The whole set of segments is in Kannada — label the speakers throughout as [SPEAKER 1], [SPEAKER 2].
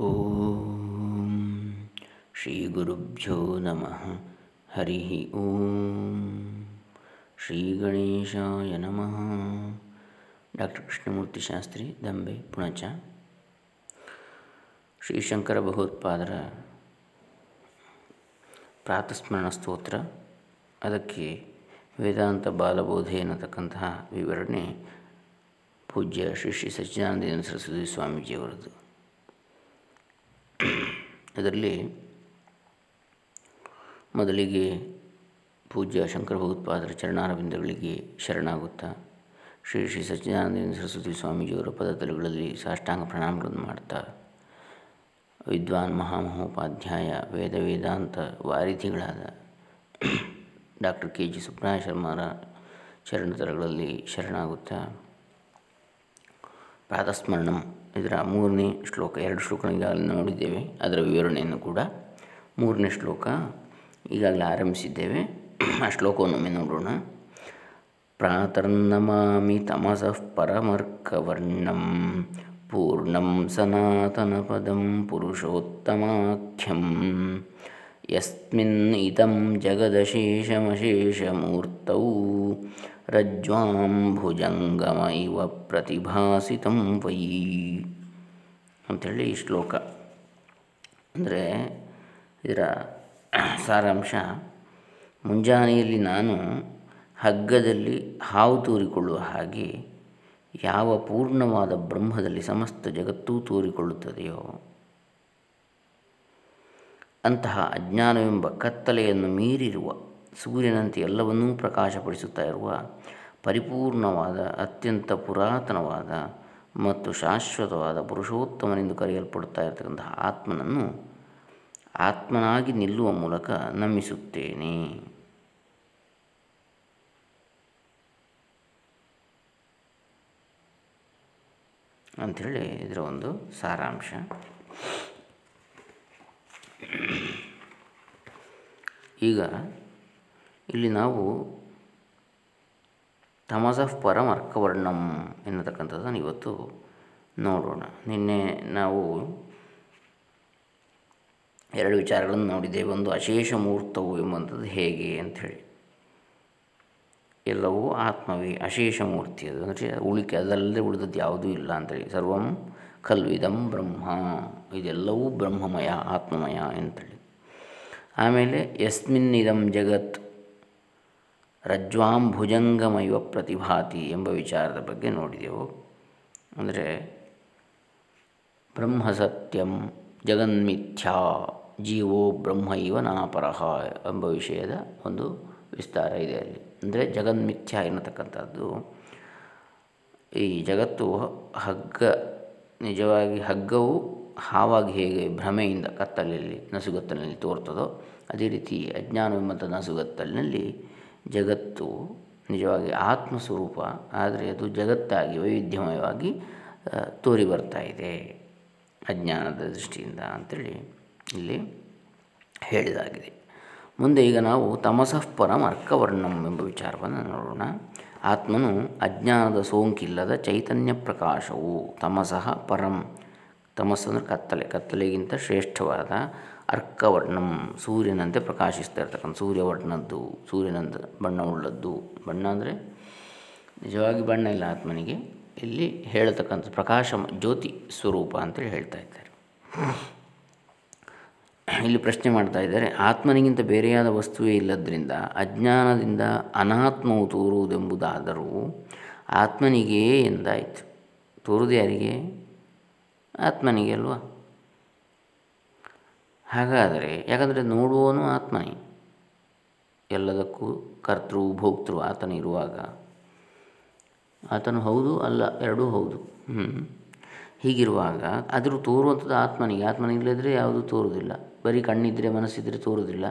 [SPEAKER 1] ಓಂ. ಶ್ರೀ ಗುರುಭ್ಯೋ ನಮಃ. ಹರಿ ಓಂ. ಶ್ರೀ ಗಣೇಶಾಯ ನಮಃ. ಡಾಕ್ಟರ್ ಕೃಷ್ಣಮೂರ್ತಿ ಶಾಸ್ತ್ರಿ, ದಂಬೆ, ಪುಣಚ. ಶ್ರೀ ಶಂಕರ ಭಗವತ್ಪಾದರ ಪ್ರಾತಸ್ಮರಣ ಸ್ತೋತ್ರ. ಅದಕ್ಕೆ ವೇದಾಂತ ಬಾಲಬೋಧೆ ಅನ್ನತಕ್ಕಂತಹ ವಿವರಣೆ ಪೂಜ್ಯ ಶ್ರೀ ಶ್ರೀ ಸಚ್ಚಿದಾನಂದ ಸರಸ್ವತಿ ಸ್ವಾಮೀಜಿಯವರದ್ದು ಅದರಲ್ಲಿ ಮೊದಲಿಗೆ ಪೂಜ್ಯ ಶಂಕರ ಭಗವತ್ಪಾದರ ಚರಣಾರವಿಂದಗಳಿಗೆ ಶರಣಾಗುತ್ತಾ ಶ್ರೀ ಶ್ರೀ ಸಚ್ಚಿದಾನಂದ ಸರಸ್ವತಿ ಸ್ವಾಮೀಜಿಯವರ ಪದತಲುಗಳಲ್ಲಿ ಸಾಷ್ಟಾಂಗ ಪ್ರಣಾಮಗಳನ್ನು ಮಾಡ್ತಾ, ವಿದ್ವಾನ್ ಮಹಾಮಹೋಪಾಧ್ಯಾಯ ವೇದ ವೇದಾಂತ ವಾರಿಧಿಗಳಾದ ಡಾಕ್ಟರ್ ಕೆ. ಜಿ. ಸುಬ್ರಹ ಶರ್ಮರ ಚರಣತರಗಳಲ್ಲಿ ಶರಣಾಗುತ್ತಾ ಪ್ರಾತಸ್ಮರಣಂ ಇದರ ಮೂರನೇ ಶ್ಲೋಕ, ಎರಡು ಶ್ಲೋಕಗಳನ್ನು ನೋಡಿದ್ದೇವೆ. ಅದರ ವಿವರಣೆಯನ್ನು ಕೂಡ ಮೂರನೇ ಶ್ಲೋಕ ಈಗಾಗಲೇ ಆರಂಭಿಸಿದ್ದೇವೆ. ಆ ಶ್ಲೋಕವನ್ನೊಮ್ಮೆ ನೋಡೋಣ. ಪ್ರಾತರ್ನಮಾಮಿ ತಮಸಃ ಪರಮರ್ಕವರ್ಣಂ ಪೂರ್ಣಂ ಸನಾತನಪದಂ ಪುರುಷೋತ್ತಮಾಖ್ಯಂ ಯಸ್ಮಿನ್ ಇದಂ ಜಗದಶೇಷಮಶೇಷಮೂರ್ತೌ ರಜ್ವಾಂಭುಜಂಗಮ ಇವ ಪ್ರತಿಭಾಸಿತಂ ವೈ ಅಂಥೇಳಿ ಈ ಶ್ಲೋಕ. ಅಂದರೆ ಇದರ ಸಾರಾಂಶ, ಮುಂಜಾನೆಯಲ್ಲಿ ನಾನು ಹಗ್ಗದಲ್ಲಿ ಹಾವು ತೂರಿಕೊಳ್ಳುವ ಹಾಗೆ ಯಾವ ಪೂರ್ಣವಾದ ಬ್ರಹ್ಮದಲ್ಲಿ ಸಮಸ್ತ ಜಗತ್ತೂ ತೋರಿಕೊಳ್ಳುತ್ತದೆಯೋ, ಅಂತಹ ಅಜ್ಞಾನವೆಂಬ ಕತ್ತಲೆಯನ್ನು ಮೀರಿರುವ ಸೂರ್ಯನಂತೆ ಎಲ್ಲವನ್ನೂ ಪ್ರಕಾಶಪಡಿಸುತ್ತಾ ಇರುವ ಪರಿಪೂರ್ಣವಾದ, ಅತ್ಯಂತ ಪುರಾತನವಾದ ಮತ್ತು ಶಾಶ್ವತವಾದ ಪುರುಷೋತ್ತಮನೆಂದು ಕರೆಯಲ್ಪಡುತ್ತಾ ಇರತಕ್ಕಂತಹ ಆತ್ಮನನ್ನು ಆತ್ಮನಾಗಿ ನಿಲ್ಲುವ ಮೂಲಕ ನಮಿಸುತ್ತೇನೆ. ಅಂಥೇಳಿ ಇದರ ಒಂದು ಸಾರಾಂಶ. ಈಗ ಇಲ್ಲಿ ನಾವು ತಮಸಃ ಪರಂ ಅರ್ಕವರ್ಣಂ ಎನ್ನತಕ್ಕಂಥದ್ದನ್ನು ಇವತ್ತು ನೋಡೋಣ. ನಿನ್ನೆ ನಾವು ಎರಡು ವಿಚಾರಗಳನ್ನು ನೋಡಿದ್ದೇವೆ. ಒಂದು ಅಶೇಷ ಮುಹೂರ್ತವು ಎಂಬಂಥದ್ದು ಹೇಗೆ ಅಂಥೇಳಿ. ಎಲ್ಲವೂ ಆತ್ಮವೇ ಅಶೇಷ ಮೂರ್ತಿ ಅದು. ಅಂದರೆ ಉಳಿಕೆ ಅದಲ್ಲದೆ ಉಳಿದದ್ದು ಯಾವುದೂ ಇಲ್ಲ ಅಂತೇಳಿ ಸರ್ವಂ ಕಲ್ವಿದಂ ಬ್ರಹ್ಮ. ಇದೆಲ್ಲವೂ ಬ್ರಹ್ಮಮಯ, ಆತ್ಮಮಯ ಅಂತೇಳಿ ಆಮೇಲೆ ಯಸ್ಮಿನ್ ಇದಂ ಜಗತ್ ರಜ್ವಾಂ ಭುಜಂಗಮಯುವ ಪ್ರತಿಭಾತಿ ಎಂಬ ವಿಚಾರದ ಬಗ್ಗೆ ನೋಡಿದೆವು. ಅಂದರೆ ಬ್ರಹ್ಮ ಸತ್ಯಂ ಜಗನ್ಮಿಥ್ಯಾ ಜೀವೋ ಬ್ರಹ್ಮ ಇವ ನಾಪರಹ ಎಂಬ ವಿಷಯದ ಒಂದು ವಿಸ್ತಾರ ಇದೆ ಅಲ್ಲಿ. ಅಂದರೆ ಜಗನ್ಮಿಥ್ಯಾ ಎನ್ನತಕ್ಕಂಥದ್ದು. ಈ ಜಗತ್ತು ಹಗ್ಗ, ನಿಜವಾಗಿ ಹಗ್ಗವು ಹಾವಾಗಿ ಹೇಗೆ ಭ್ರಮೆಯಿಂದ ಕತ್ತಲಲ್ಲಿ, ನಸುಗತ್ತಲಿನಲ್ಲಿ ತೋರ್ತದೋ, ಅದೇ ರೀತಿ ಅಜ್ಞಾನವೆಂಬಂಥ ನಸುಗತ್ತಲಿನಲ್ಲಿ ಜಗತ್ತು ನಿಜವಾಗಿ ಆತ್ಮಸ್ವರೂಪ, ಆದರೆ ಅದು ಜಗತ್ತಾಗಿ ವೈವಿಧ್ಯಮಯವಾಗಿ ತೋರಿ ಬರ್ತಾ ಇದೆ ಅಜ್ಞಾನದ ದೃಷ್ಟಿಯಿಂದ ಅಂಥೇಳಿ ಇಲ್ಲಿ ಹೇಳಿದಾಗಿದೆ. ಮುಂದೆ ಈಗ ನಾವು ತಮಸಃ ಪರಂ ಅರ್ಕವರ್ಣಂ ಎಂಬ ವಿಚಾರವನ್ನು ನೋಡೋಣ. ಆತ್ಮನು ಅಜ್ಞಾನದ ಸೋಂಕಿಲ್ಲದ ಚೈತನ್ಯ ಪ್ರಕಾಶವು ತಮಸಃ ಪರಂ ತಮಸ್ಸು ಅಂದರೆ ಕತ್ತಲೆ, ಕತ್ತಲೆಗಿಂತ ಶ್ರೇಷ್ಠವಾದ ಅರ್ಕವರ್ಣಂ ಸೂರ್ಯನಂತೆ ಪ್ರಕಾಶಿಸ್ತಾ ಇರ್ತಕ್ಕಂಥ ಸೂರ್ಯವರ್ಣದ್ದು ಸೂರ್ಯನಂತ ಬಣ್ಣವುಳ್ಳದ್ದು. ಬಣ್ಣ ಅಂದರೆ ನಿಜವಾಗಿ ಬಣ್ಣ ಇಲ್ಲ ಆತ್ಮನಿಗೆ. ಇಲ್ಲಿ ಹೇಳತಕ್ಕಂಥ ಪ್ರಕಾಶ ಜ್ಯೋತಿ ಸ್ವರೂಪ ಅಂತೇಳಿ ಹೇಳ್ತಾ ಇದ್ದಾರೆ. ಇಲ್ಲಿ ಪ್ರಶ್ನೆ ಮಾಡ್ತಾ ಇದ್ದಾರೆ, ಆತ್ಮನಿಗಿಂತ ಬೇರೆಯಾದ ವಸ್ತುವೇ ಇಲ್ಲದ್ರಿಂದ ಅಜ್ಞಾನದಿಂದ ಅನಾತ್ಮವು ತೋರುವುದೆಂಬುದಾದರೂ ಆತ್ಮನಿಗೇ ಎಂದಾಯಿತು. ತೋರುವುದು ಯಾರಿಗೆ? ಆತ್ಮನಿಗೆ ಅಲ್ವಾ? ಹಾಗಾದರೆ ಯಾಕಂದರೆ ನೋಡುವವನು ಆತ್ಮನೇ. ಎಲ್ಲದಕ್ಕೂ ಕರ್ತೃ ಭೋಕ್ತೃ ಆತನಿರುವಾಗ ಆತನು ಹೌದು ಅಲ್ಲ, ಎರಡೂ ಹೌದು. ಹ್ಞೂ ಹೀಗಿರುವಾಗ ಅದರ ತೋರುವಂಥದ್ದು ಆತ್ಮನಿಗೆ. ಆತ್ಮನಿಲ್ಲದ್ರೆ ಯಾವುದು ತೋರುವುದಿಲ್ಲ. ಬರೀ ಕಣ್ಣಿದ್ದರೆ ಮನಸ್ಸಿದ್ದರೆ ತೋರುವುದಿಲ್ಲ.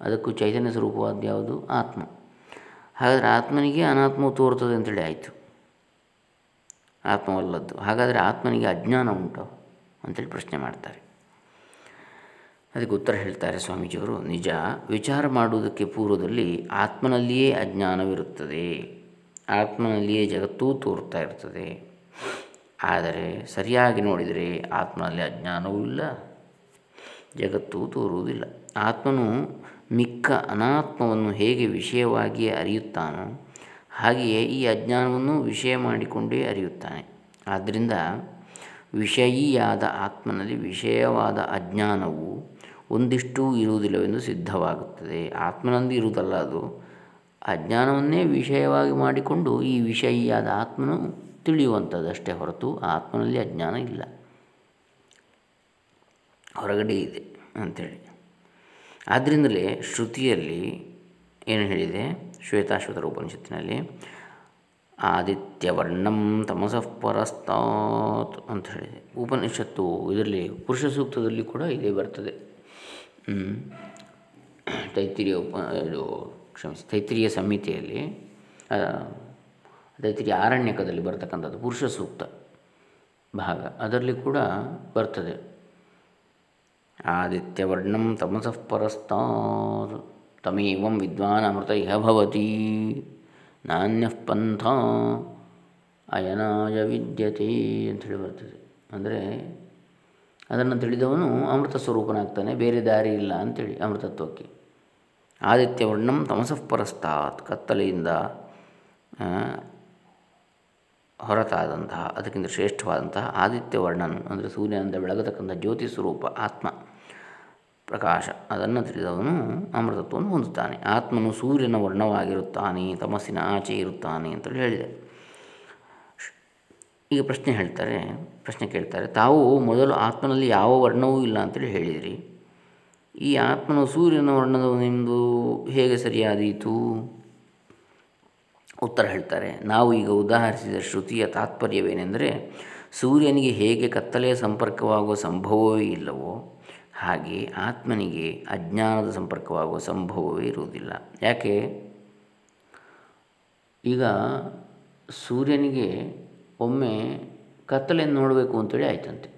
[SPEAKER 1] ಅದಕ್ಕೂ ಚೈತನ್ಯ ಸ್ವರೂಪವಾದ ಯಾವುದು? ಆತ್ಮ. ಹಾಗಾದರೆ ಆತ್ಮನಿಗೆ ಅನಾತ್ಮವು ತೋರ್ತದೆ ಅಂತೇಳಿ ಆಯಿತು. ಆತ್ಮವಲ್ಲದ್ದು. ಹಾಗಾದರೆ ಆತ್ಮನಿಗೆ ಅಜ್ಞಾನ ಉಂಟು ಅಂತೇಳಿ ಪ್ರಶ್ನೆ ಮಾಡ್ತಾರೆ. ಅದಕ್ಕೆ ಉತ್ತರ ಹೇಳ್ತಾರೆ ಸ್ವಾಮೀಜಿಯವರು, ನಿಜ ವಿಚಾರ ಮಾಡುವುದಕ್ಕೆ ಪೂರ್ವದಲ್ಲಿ ಆತ್ಮನಲ್ಲಿಯೇ ಅಜ್ಞಾನವಿರುತ್ತದೆ. ಆತ್ಮನಲ್ಲಿಯೇ ಜಗತ್ತೂ ತೋರ್ತಾ ಇರ್ತದೆ ಆದರೆ ಸರಿಯಾಗಿ ನೋಡಿದರೆ ಆತ್ಮನಲ್ಲಿ ಅಜ್ಞಾನವೂ ಇಲ್ಲ, ಜಗತ್ತು ತೋರುವುದಿಲ್ಲ. ಆತ್ಮನು ಮಿಕ್ಕ ಅನಾತ್ಮವನ್ನು ಹೇಗೆ ವಿಷಯವಾಗಿಯೇ ಅರಿಯುತ್ತಾನೋ ಹಾಗೆಯೇ ಈ ಅಜ್ಞಾನವನ್ನು ವಿಷಯ ಮಾಡಿಕೊಂಡೇ ಅರಿಯುತ್ತಾನೆ. ಆದ್ದರಿಂದ ವಿಷಯಿಯಾದ ಆತ್ಮನಲ್ಲಿ ವಿಷಯವಾದ ಅಜ್ಞಾನವು ಒಂದಿಷ್ಟು ಇರುವುದಿಲ್ಲವೆಂದು ಸಿದ್ಧವಾಗುತ್ತದೆ. ಆತ್ಮನಂದು ಇರುವುದಲ್ಲ ಅದು. ಅಜ್ಞಾನವನ್ನೇ ವಿಷಯವಾಗಿ ಮಾಡಿಕೊಂಡು ಈ ವಿಷಯಿಯಾದ ಆತ್ಮನು ತಿಳಿಯುವಂಥದ್ದಷ್ಟೇ ಹೊರತು ಆತ್ಮನಲ್ಲಿ ಅಜ್ಞಾನ ಇಲ್ಲ. ಹೊರಗಡೆ ಇದೆ ಅಂಥೇಳಿ. ಆದ್ದರಿಂದಲೇ ಶ್ರುತಿಯಲ್ಲಿ ಏನು ಹೇಳಿದೆ? ಶ್ವೇತಾಶ್ವತರ ಉಪನಿಷತ್ತಿನಲ್ಲಿ ಆದಿತ್ಯವರ್ಣಂ ತಮಸಃ ಪರಸ್ತಾತ್ ಅಂತ ಹೇಳಿದೆ. ಉಪನಿಷತ್ತು ಇದರಲ್ಲಿ ಪುರುಷ ಸೂಕ್ತದಲ್ಲಿ ಕೂಡ ಇದೇ ಬರ್ತದೆ. ತೈತಿರಿಯ ಉಪ, ಇದು ಕ್ಷಮಿಸಿ ತೈತಿರಿಯ ಸಂಹಿತೆಯಲ್ಲಿ ತೈತಿರಿಯ ಆರಣ್ಯಕದಲ್ಲಿ ಬರ್ತಕ್ಕಂಥದ್ದು ಪುರುಷ ಸೂಕ್ತ ಭಾಗ. ಅದರಲ್ಲಿ ಕೂಡ ಬರ್ತದೆ. ಆದಿತ್ಯವರ್ಣಂ ತಮಸಃ ಪರಸ್ತಾತ್ ತಮೇವಂ ವಿದ್ವಾನ್ ಅಮೃತ ಭವತಿ ನಾಣ್ಯ ಪಂಥ ಅಯನಾಯ ವಿದ್ಯತೆ ಅಂಥೇಳಿ ಬರ್ತದೆ. ಅಂದರೆ ಅದನ್ನು ತಿಳಿದವನು ಅಮೃತ ಸ್ವರೂಪನಾಗ್ತಾನೆ, ಬೇರೆ ದಾರಿ ಇಲ್ಲ ಅಂಥೇಳಿ ಅಮೃತತ್ವಕ್ಕೆ. ಆದಿತ್ಯವರ್ಣಂ ತಮಸಃ ಪರಸ್ತಾತ್, ಕತ್ತಲೆಯಿಂದ ಹೊರತಾದಂತಹ, ಅದಕ್ಕಿಂತ ಶ್ರೇಷ್ಠವಾದಂತಹ ಆದಿತ್ಯವರ್ಣನು, ಅಂದರೆ ಸೂರ್ಯನಿಂದ ಬೆಳಗತಕ್ಕಂಥ ಜ್ಯೋತಿ ಸ್ವರೂಪ ಆತ್ಮ. ಪ್ರಕಾಶ. ಅದನ್ನು ತಿಳಿದವನು ಅಮೃತತ್ವವನ್ನು ಹೊಂದುತ್ತಾನೆ. ಆತ್ಮನು ಸೂರ್ಯನ ವರ್ಣವಾಗಿರುತ್ತಾನೆ, ತಮಸ್ಸಿನ ಆಚೆ ಇರುತ್ತಾನೆ ಅಂತೇಳಿ ಹೇಳಿದೆ. ಈಗ ಪ್ರಶ್ನೆ ಹೇಳ್ತಾರೆ, ಪ್ರಶ್ನೆ ಕೇಳ್ತಾರೆ, ತಾವು ಮೊದಲು ಆತ್ಮನಲ್ಲಿ ಯಾವ ವರ್ಣವೂ ಇಲ್ಲ ಅಂತೇಳಿ ಹೇಳಿದಿರಿ. ಈ ಆತ್ಮನು ಸೂರ್ಯನ ವರ್ಣದ ನಿಮ್ಮದು ಹೇಗೆ ಸರಿಯಾದೀತು? ಉತ್ತರ ಹೇಳ್ತಾರೆ, ನಾವು ಈಗ ಉದಾಹರಿಸಿದ ಶ್ರುತಿಯ ತಾತ್ಪರ್ಯವೇನೆಂದರೆ, ಸೂರ್ಯನಿಗೆ ಹೇಗೆ ಕತ್ತಲೆಯ ಸಂಪರ್ಕವಾಗುವ ಸಂಭವವೇ ಇಲ್ಲವೋ ಹಾಗೆ ಆತ್ಮನಿಗೆ ಅಜ್ಞಾನದ ಸಂಪರ್ಕವಾಗುವ ಸಂಭವವೇ ಇರುವುದಿಲ್ಲ. ಯಾಕೆ? ಈಗ ಸೂರ್ಯನಿಗೆ ಒಮ್ಮೆ ಕತ್ತಲೆಯನ್ನು ನೋಡಬೇಕು ಅಂತೇಳಿ ಆಯ್ತಂತೆ.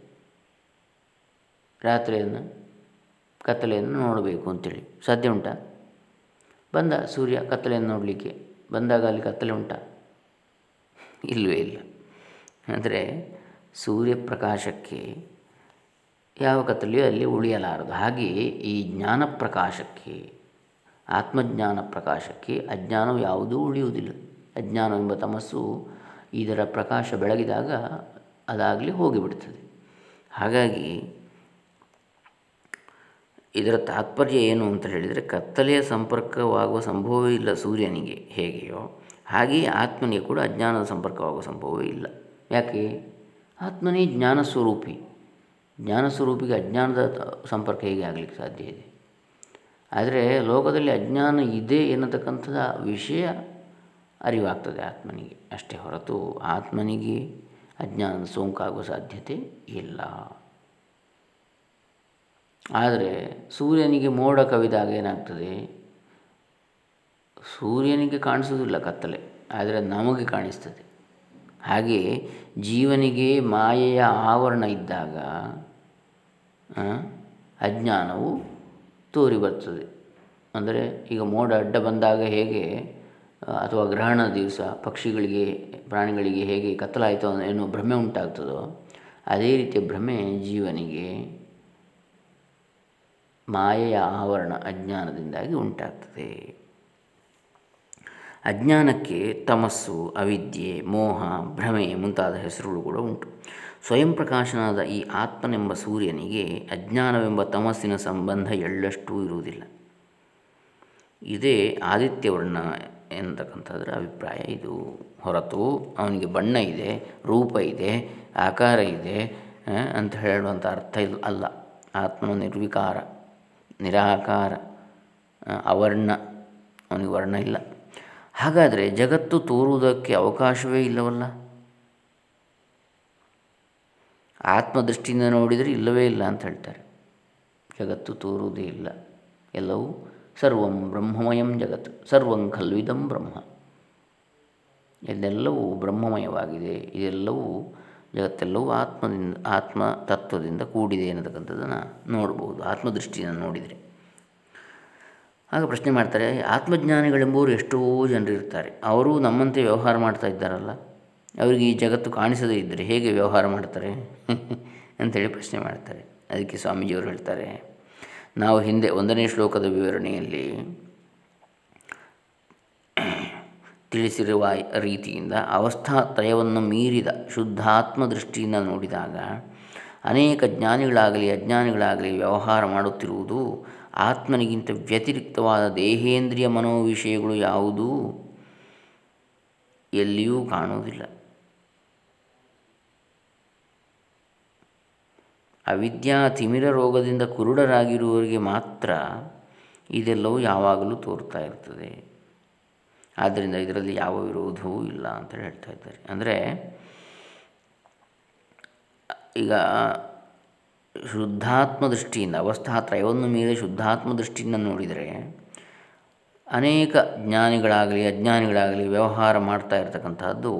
[SPEAKER 1] ರಾತ್ರಿಯನ್ನು ಕತ್ತಲೆಯನ್ನು ನೋಡಬೇಕು ಅಂತೇಳಿ. ಸಾಧ್ಯ ಉಂಟಾ? ಬಂದ ಸೂರ್ಯ ಕತ್ತಲೆಯನ್ನು ನೋಡಲಿಕ್ಕೆ. ಬಂದಾಗ ಅಲ್ಲಿ ಕತ್ತಲೆ ಉಂಟಾ? ಇಲ್ಲವೇ ಇಲ್ಲ. ಅಂದರೆ ಸೂರ್ಯಪ್ರಕಾಶಕ್ಕೆ ಯಾವ ಕತ್ತಲೆಯೂ ಅಲ್ಲಿ ಉಳಿಯಲಾರದು. ಹಾಗೆಯೇ ಈ ಜ್ಞಾನ ಪ್ರಕಾಶಕ್ಕೆ, ಆತ್ಮಜ್ಞಾನ ಪ್ರಕಾಶಕ್ಕೆ ಅಜ್ಞಾನವು ಯಾವುದೂ ಉಳಿಯುವುದಿಲ್ಲ. ಅಜ್ಞಾನವೆಂಬ ತಮಸ್ಸು ಇದರ ಪ್ರಕಾಶ ಬೆಳಗಿದಾಗ ಅದಾಗಲಿ ಹೋಗಿಬಿಡ್ತದೆ. ಹಾಗಾಗಿ ಇದರ ತಾತ್ಪರ್ಯ ಏನು ಅಂತ ಹೇಳಿದರೆ, ಕತ್ತಲೆಯ ಸಂಪರ್ಕವಾಗುವ ಸಂಭವವೇ ಇಲ್ಲ ಸೂರ್ಯನಿಗೆ, ಹೇಗೆಯೋ. ಹಾಗೆಯೇ ಆತ್ಮನಿಗೆ ಕೂಡ ಅಜ್ಞಾನದ ಸಂಪರ್ಕವಾಗುವ ಸಂಭವವೇ ಇಲ್ಲ. ಯಾಕೆ? ಆತ್ಮನೇ ಜ್ಞಾನ ಸ್ವರೂಪಿ. ಜ್ಞಾನ ಸ್ವರೂಪಿಗೆ ಅಜ್ಞಾನದ ಸಂಪರ್ಕ ಹೇಗೆ ಆಗಲಿಕ್ಕೆ ಸಾಧ್ಯ ಇದೆ? ಆದರೆ ಲೋಕದಲ್ಲಿ ಅಜ್ಞಾನ ಇದೆ ಎನ್ನತಕ್ಕಂಥದ್ದು ವಿಷಯ ಅರಿವಾಗ್ತದೆ ಆತ್ಮನಿಗೆ. ಅಷ್ಟೇ ಹೊರತು ಆತ್ಮನಿಗೆ ಅಜ್ಞಾನದ ಸೋಂಕಾಗುವ ಸಾಧ್ಯತೆ ಇಲ್ಲ. ಆದರೆ ಸೂರ್ಯನಿಗೆ ಮೋಡ ಕವಿದಾಗ ಏನಾಗ್ತದೆ? ಸೂರ್ಯನಿಗೆ ಕಾಣಿಸೋದಿಲ್ಲ ಕತ್ತಲೆ, ಆದರೆ ನಮಗೆ ಕಾಣಿಸ್ತದೆ. ಹಾಗೆಯೇ ಜೀವನಿಗೆ ಮಾಯೆಯ ಆವರಣ ಇದ್ದಾಗ ಅಜ್ಞಾನವು ತೋರಿ ಬರ್ತದೆ ಅಂದರೆ ಈಗ ಮೋಡ ಅಡ್ಡ ಬಂದಾಗ ಹೇಗೆ, ಅಥವಾ ಗ್ರಹಣ ದಿವಸ ಪಕ್ಷಿಗಳಿಗೆ, ಪ್ರಾಣಿಗಳಿಗೆ ಹೇಗೆ ಕತ್ತಲಾಯಿತು ಏನೋ ಭ್ರಮೆ ಉಂಟಾಗ್ತದೋ, ಅದೇ ರೀತಿಯ ಭ್ರಮೆ ಜೀವನಿಗೆ ಮಾಯೆಯ ಆವರಣ ಅಜ್ಞಾನದಿಂದಾಗಿ ಉಂಟಾಗ್ತದೆ. ಅಜ್ಞಾನಕ್ಕೆ ತಮಸ್ಸು, ಅವಿದ್ಯೆ, ಮೋಹ, ಭ್ರಮೆ ಮುಂತಾದ ಹೆಸರುಗಳು ಕೂಡ ಉಂಟು. ಸ್ವಯಂ ಪ್ರಕಾಶನಾದ ಈ ಆತ್ಮನೆಂಬ ಸೂರ್ಯನಿಗೆ ಅಜ್ಞಾನವೆಂಬ ತಮಸ್ಸಿನ ಸಂಬಂಧ ಎಳ್ಳಷ್ಟೂ ಇರುವುದಿಲ್ಲ. ಇದೇ ಆದಿತ್ಯವರ್ಣ ಎಂತಕ್ಕಂಥದ್ರ ಅಭಿಪ್ರಾಯ ಇದು. ಹೊರತು ಅವನಿಗೆ ಬಣ್ಣ ಇದೆ, ರೂಪ ಇದೆ, ಆಕಾರ ಇದೆ ಅಂತ ಹೇಳುವಂಥ ಅರ್ಥ ಇಲ್ಲ ಅಲ್ಲ. ಆತ್ಮನ ನಿರ್ವಿಕಾರ, ನಿರಾಕಾರ ಅವರ್ಣ, ಅವನಿಗೆ ವರ್ಣ ಇಲ್ಲ. ಹಾಗಾದರೆ ಜಗತ್ತು ತೋರುವುದಕ್ಕೆ ಅವಕಾಶವೇ ಇಲ್ಲವಲ್ಲ? ಆತ್ಮದೃಷ್ಟಿಯಿಂದ ನೋಡಿದರೆ ಇಲ್ಲವೇ ಇಲ್ಲ ಅಂತ ಹೇಳ್ತಾರೆ. ಜಗತ್ತು ತೋರುವುದೇ ಇಲ್ಲ. ಎಲ್ಲವೂ ಸರ್ವಂ ಬ್ರಹ್ಮಮಯಂ ಜಗತ್ತು ಸರ್ವಂ ಖಲ್ವಿದಂ ಬ್ರಹ್ಮ. ಇದೆಲ್ಲವೂ ಬ್ರಹ್ಮಮಯವಾಗಿದೆ. ಇದೆಲ್ಲವೂ ಜಗತ್ತೆಲ್ಲವೂ ಆತ್ಮದಿಂದ ಆತ್ಮ ತತ್ವದಿಂದ ಕೂಡಿದೆ ಅನ್ನತಕ್ಕಂಥದ್ದನ್ನು ನೋಡ್ಬೋದು. ಆತ್ಮದೃಷ್ಟಿಯನ್ನು ನೋಡಿದರೆ. ಆಗ ಪ್ರಶ್ನೆ ಮಾಡ್ತಾರೆ, ಆತ್ಮಜ್ಞಾನಿಗಳೆಂಬುವರು ಎಷ್ಟೋ ಜನರಿರ್ತಾರೆ ಅವರು ನಮ್ಮಂತೆ ವ್ಯವಹಾರ ಮಾಡ್ತಾ ಇದ್ದಾರಲ್ಲ. ಅವರಿಗೆ ಈ ಜಗತ್ತು ಕಾಣಿಸದೇ ಇದ್ದರೆ ಹೇಗೆ ವ್ಯವಹಾರ ಮಾಡ್ತಾರೆ? ಅಂಥೇಳಿ ಪ್ರಶ್ನೆ ಮಾಡ್ತಾರೆ. ಅದಕ್ಕೆ ಸ್ವಾಮೀಜಿಯವರು ಹೇಳ್ತಾರೆ, ನಾವು ಹಿಂದೆ ಒಂದನೇ ಶ್ಲೋಕದ ವಿವರಣೆಯಲ್ಲಿ ತಿಳಿಸಿರುವ ರೀತಿಯಿಂದ ಅವಸ್ಥಾತ್ರಯವನ್ನು ಮೀರಿದ ಶುದ್ಧಾತ್ಮ ದೃಷ್ಟಿಯಿಂದ ನೋಡಿದಾಗ, ಅನೇಕ ಜ್ಞಾನಿಗಳಾಗಲಿ, ಅಜ್ಞಾನಿಗಳಾಗಲಿ ವ್ಯವಹಾರ ಮಾಡುತ್ತಿರುವುದು ಆತ್ಮನಿಗಿಂತ ವ್ಯತಿರಿಕ್ತವಾದ ದೇಹೇಂದ್ರಿಯ ಮನೋವಿಷಯಗಳು ಯಾವುದೂ ಎಲ್ಲಿಯೂ ಕಾಣುವುದಿಲ್ಲ. ಅವಿದ್ಯಾ ತಿಮಿರ ರೋಗದಿಂದ ಕುರುಡರಾಗಿರುವವರಿಗೆ ಮಾತ್ರ ಇದೆಲ್ಲವೂ ಯಾವಾಗಲೂ ತೋರ್ತಾ ಇರ್ತದೆ. ಆದ್ದರಿಂದ ಇದರಲ್ಲಿ ಯಾವ ವಿರೋಧವೂ ಇಲ್ಲ ಅಂತೇಳಿ ಹೇಳ್ತಾ ಇದ್ದಾರೆ. ಅಂದರೆ ಈಗ ಶುದ್ಧಾತ್ಮ ದೃಷ್ಟಿಯಿಂದ ಅವಸ್ಥಾತ್ರಯವನ್ನು ಮೀರಿ ಶುದ್ಧಾತ್ಮ ದೃಷ್ಟಿಯಿಂದ ನೋಡಿದರೆ, ಅನೇಕ ಜ್ಞಾನಿಗಳಾಗಲಿ, ಅಜ್ಞಾನಿಗಳಾಗಲಿ ವ್ಯವಹಾರ ಮಾಡ್ತಾ ಇರತಕ್ಕಂಥದ್ದು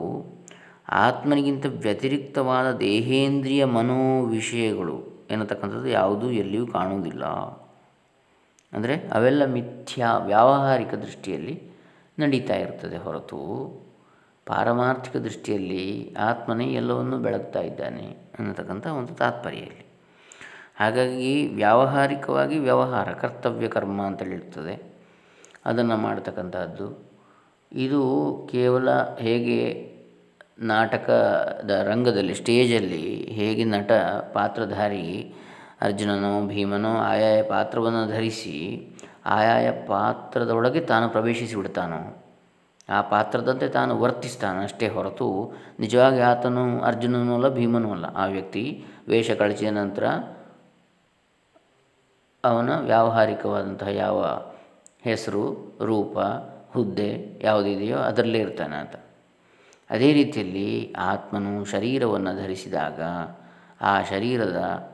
[SPEAKER 1] ಆತ್ಮನಿಗಿಂತ ವ್ಯತಿರಿಕ್ತವಾದ ದೇಹೇಂದ್ರಿಯ ಮನೋ ವಿಷಯಗಳು ಎನ್ನತಕ್ಕಂಥದ್ದು ಯಾವುದೂ ಎಲ್ಲಿಯೂ ಕಾಣುವುದಿಲ್ಲ. ಅಂದರೆ ಅವೆಲ್ಲ ಮಿಥ್ಯಾ, ವ್ಯಾವಹಾರಿಕ ದೃಷ್ಟಿಯಲ್ಲಿ ನಡೀತಾ ಇರ್ತದೆ ಹೊರತು ಪಾರಮಾರ್ಥಿಕ ದೃಷ್ಟಿಯಲ್ಲಿ ಆತ್ಮನೇ ಎಲ್ಲವನ್ನು ಬೆಳಗ್ತಾ ಇದ್ದಾನೆ ಅನ್ನತಕ್ಕಂಥ ಒಂದು ತಾತ್ಪರ್ಯಲ್ಲಿ ಹಾಗಾಗಿ ವ್ಯಾವಹಾರಿಕವಾಗಿ ವ್ಯವಹಾರ, ಕರ್ತವ್ಯ, ಕರ್ಮ ಅಂತೇಳಿರ್ತದೆ ಅದನ್ನು ಮಾಡ್ತಕ್ಕಂಥದ್ದು ಇದು ಕೇವಲ ಹೇಗೆ ನಾಟಕದ ರಂಗದಲ್ಲಿ, ಸ್ಟೇಜಲ್ಲಿ ಹೇಗೆ ನಟ ಪಾತ್ರಧಾರಿ ಅರ್ಜುನನೋ, ಭೀಮನೋ, ಆಯಾಯ ಪಾತ್ರವನ್ನು ಧರಿಸಿ, ಆಯಾಯ ಪಾತ್ರದೊಳಗೆ ತಾನು ಪ್ರವೇಶಿಸಿ ಬಿಡ್ತಾನೋ, ಆ ಪಾತ್ರದಂತೆ ತಾನು ವರ್ತಿಸ್ತಾನೆ ಅಷ್ಟೇ ಹೊರತು ನಿಜವಾಗಿ ಆತನು ಅರ್ಜುನನೂ ಅಲ್ಲ, ಭೀಮನೂ ಅಲ್ಲ. ಆ ವ್ಯಕ್ತಿ ವೇಷ ಕಳಚಿದ ನಂತರ ಅವನ ವ್ಯಾವಹಾರಿಕವಾದಂತಹ ಯಾವ ಹೆಸರು, ರೂಪ, ಹುದ್ದೆ ಯಾವುದಿದೆಯೋ ಅದರಲ್ಲೇ ಇರ್ತಾನೆ ಅಂತ. ಅದೇ ರೀತಿಯಲ್ಲಿ ಆತ್ಮನು ಶರೀರವನ್ನು ಧರಿಸಿದಾಗ ಆ ಶರೀರದ